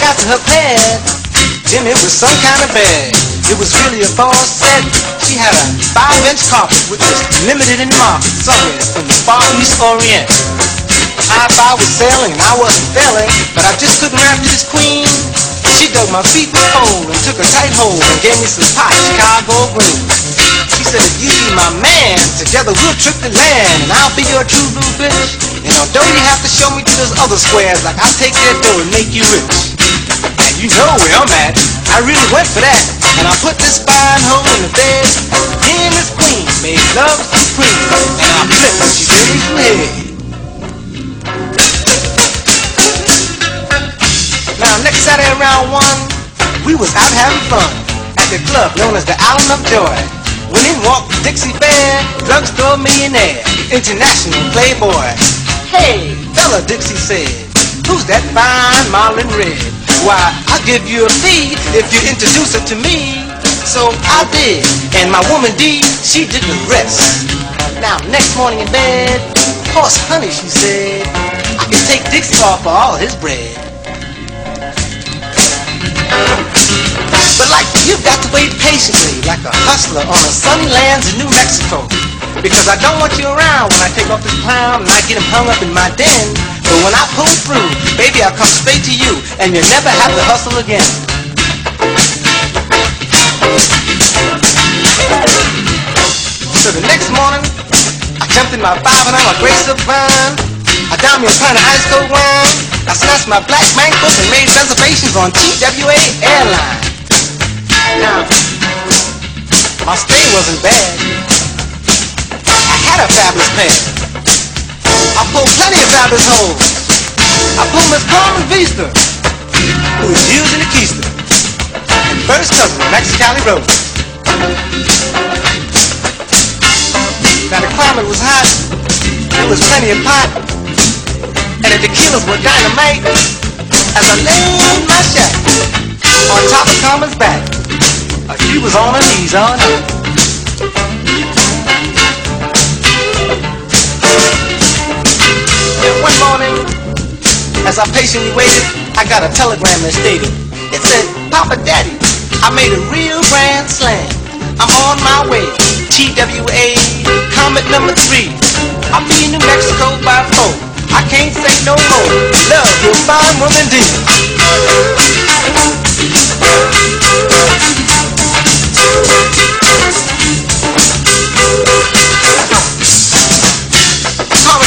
Got to her pad, Jimmy was some kind of bag. It was really a false set. She had a five-inch carpet which was limited in market somewhere from the Far East Orient. I, I was sailing and I wasn't failing, but I just couldn't rap to this queen. She dug my feet with coal and took a tight hold and gave me some hot Chicago green. She said, if you be my man, together we'll trip the land, and I'll be your true blue bitch. And although you have to show me to those other squares, like I'll take that dough and make you rich. You know where I'm at. I really went for that. And I put this fine hoe in the bed. And this queen made love supreme. And I flipped when she me some head. Now next Saturday around one, we was out having fun at the club known as the Island of Joy. When in walked Dixie Band, drugstore millionaire, international playboy. Hey, fella, Dixie said, Who's that fine Marlin Red? Why, I'll give you a fee if you introduce her to me. So I did, and my woman D, she did the rest. Now, next morning in bed, horse honey, she said, I can take Dixie off for all his bread. But like you've got to wait patiently, like a hustler on a sunny lands in New Mexico. Because I don't want you around when I take off this clown and I get him hung up in my den. But when I pull through, baby, I'll come straight to you and you'll never have to hustle again. So the next morning, I jumped in my five and I'm a Grace of Vine. I downed me a pint of ice cold wine. I snatched my black book and made reservations on TWA Airlines. Now, my stay wasn't bad. I had a fabulous pair. I pulled plenty of fabulous holes. I pulled Miss Carmen Vista, who was using the keister, and first cousin Mexicali Road. Now the climate was hot, there was plenty of pot, and the tequilas were dynamite. As I laid my shack on top of Carmen's back, she was on her knees all night. One morning, as I patiently waited, I got a telegram that stated, it said, Papa Daddy, I made a real grand slam. I'm on my way. TWA, comet number three. I'll be in New Mexico by four. I can't say no more. Love your fine woman, D. Carmen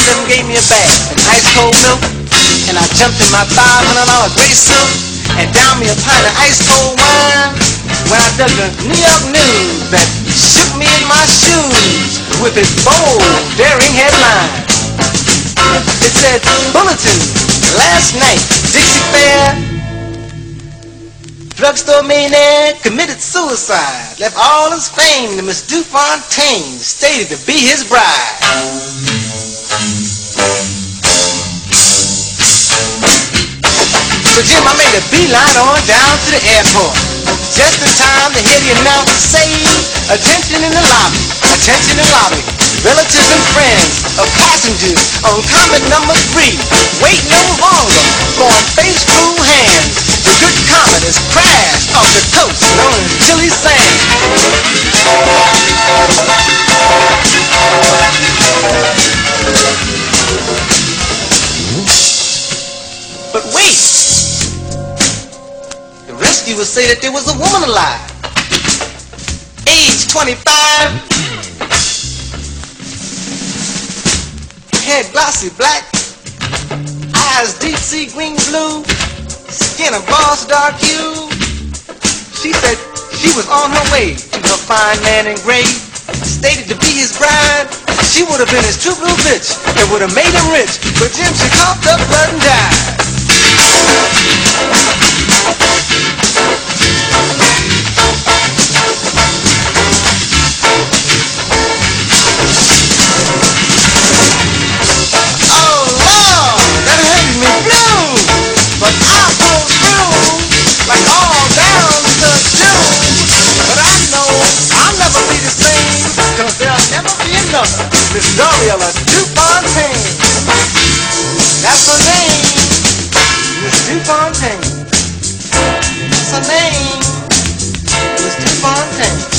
done gave me a bath and ice cold milk. And I jumped in my $500 gray suit and down me a pint of ice cold wine. When I dug the New York News that shook me in my shoes with its bold, daring headline. It said, Bulletin, last night, Dixie Fair Drugstore maniac committed suicide, left all his fame to Miss Du Fontaine, stated to be his bride. So Jim, I made a beeline on down to the airport. Just in time to hear the announcer say, attention in the lobby, attention in the lobby. Relatives and friends of passengers on comet number three. Wait no longer for face crew hands. The good comet has crashed off the coast known as Chili Sand. But wait! The rescuers say that there was a woman alive. Age 25. Hair glossy black. Eyes deep sea green blue. Skin a boss dark hue. She said she was on her way to her fine man in gray. Stated to be his bride. She would have been his true blue bitch. It would have made him rich. But Jim, she coughed up blood and died. Oh. But I cause there'll never be another Miss Doriela Dufontaine. That's her name, Miss Du Fontaine. That's her name, Miss Du Fontaine.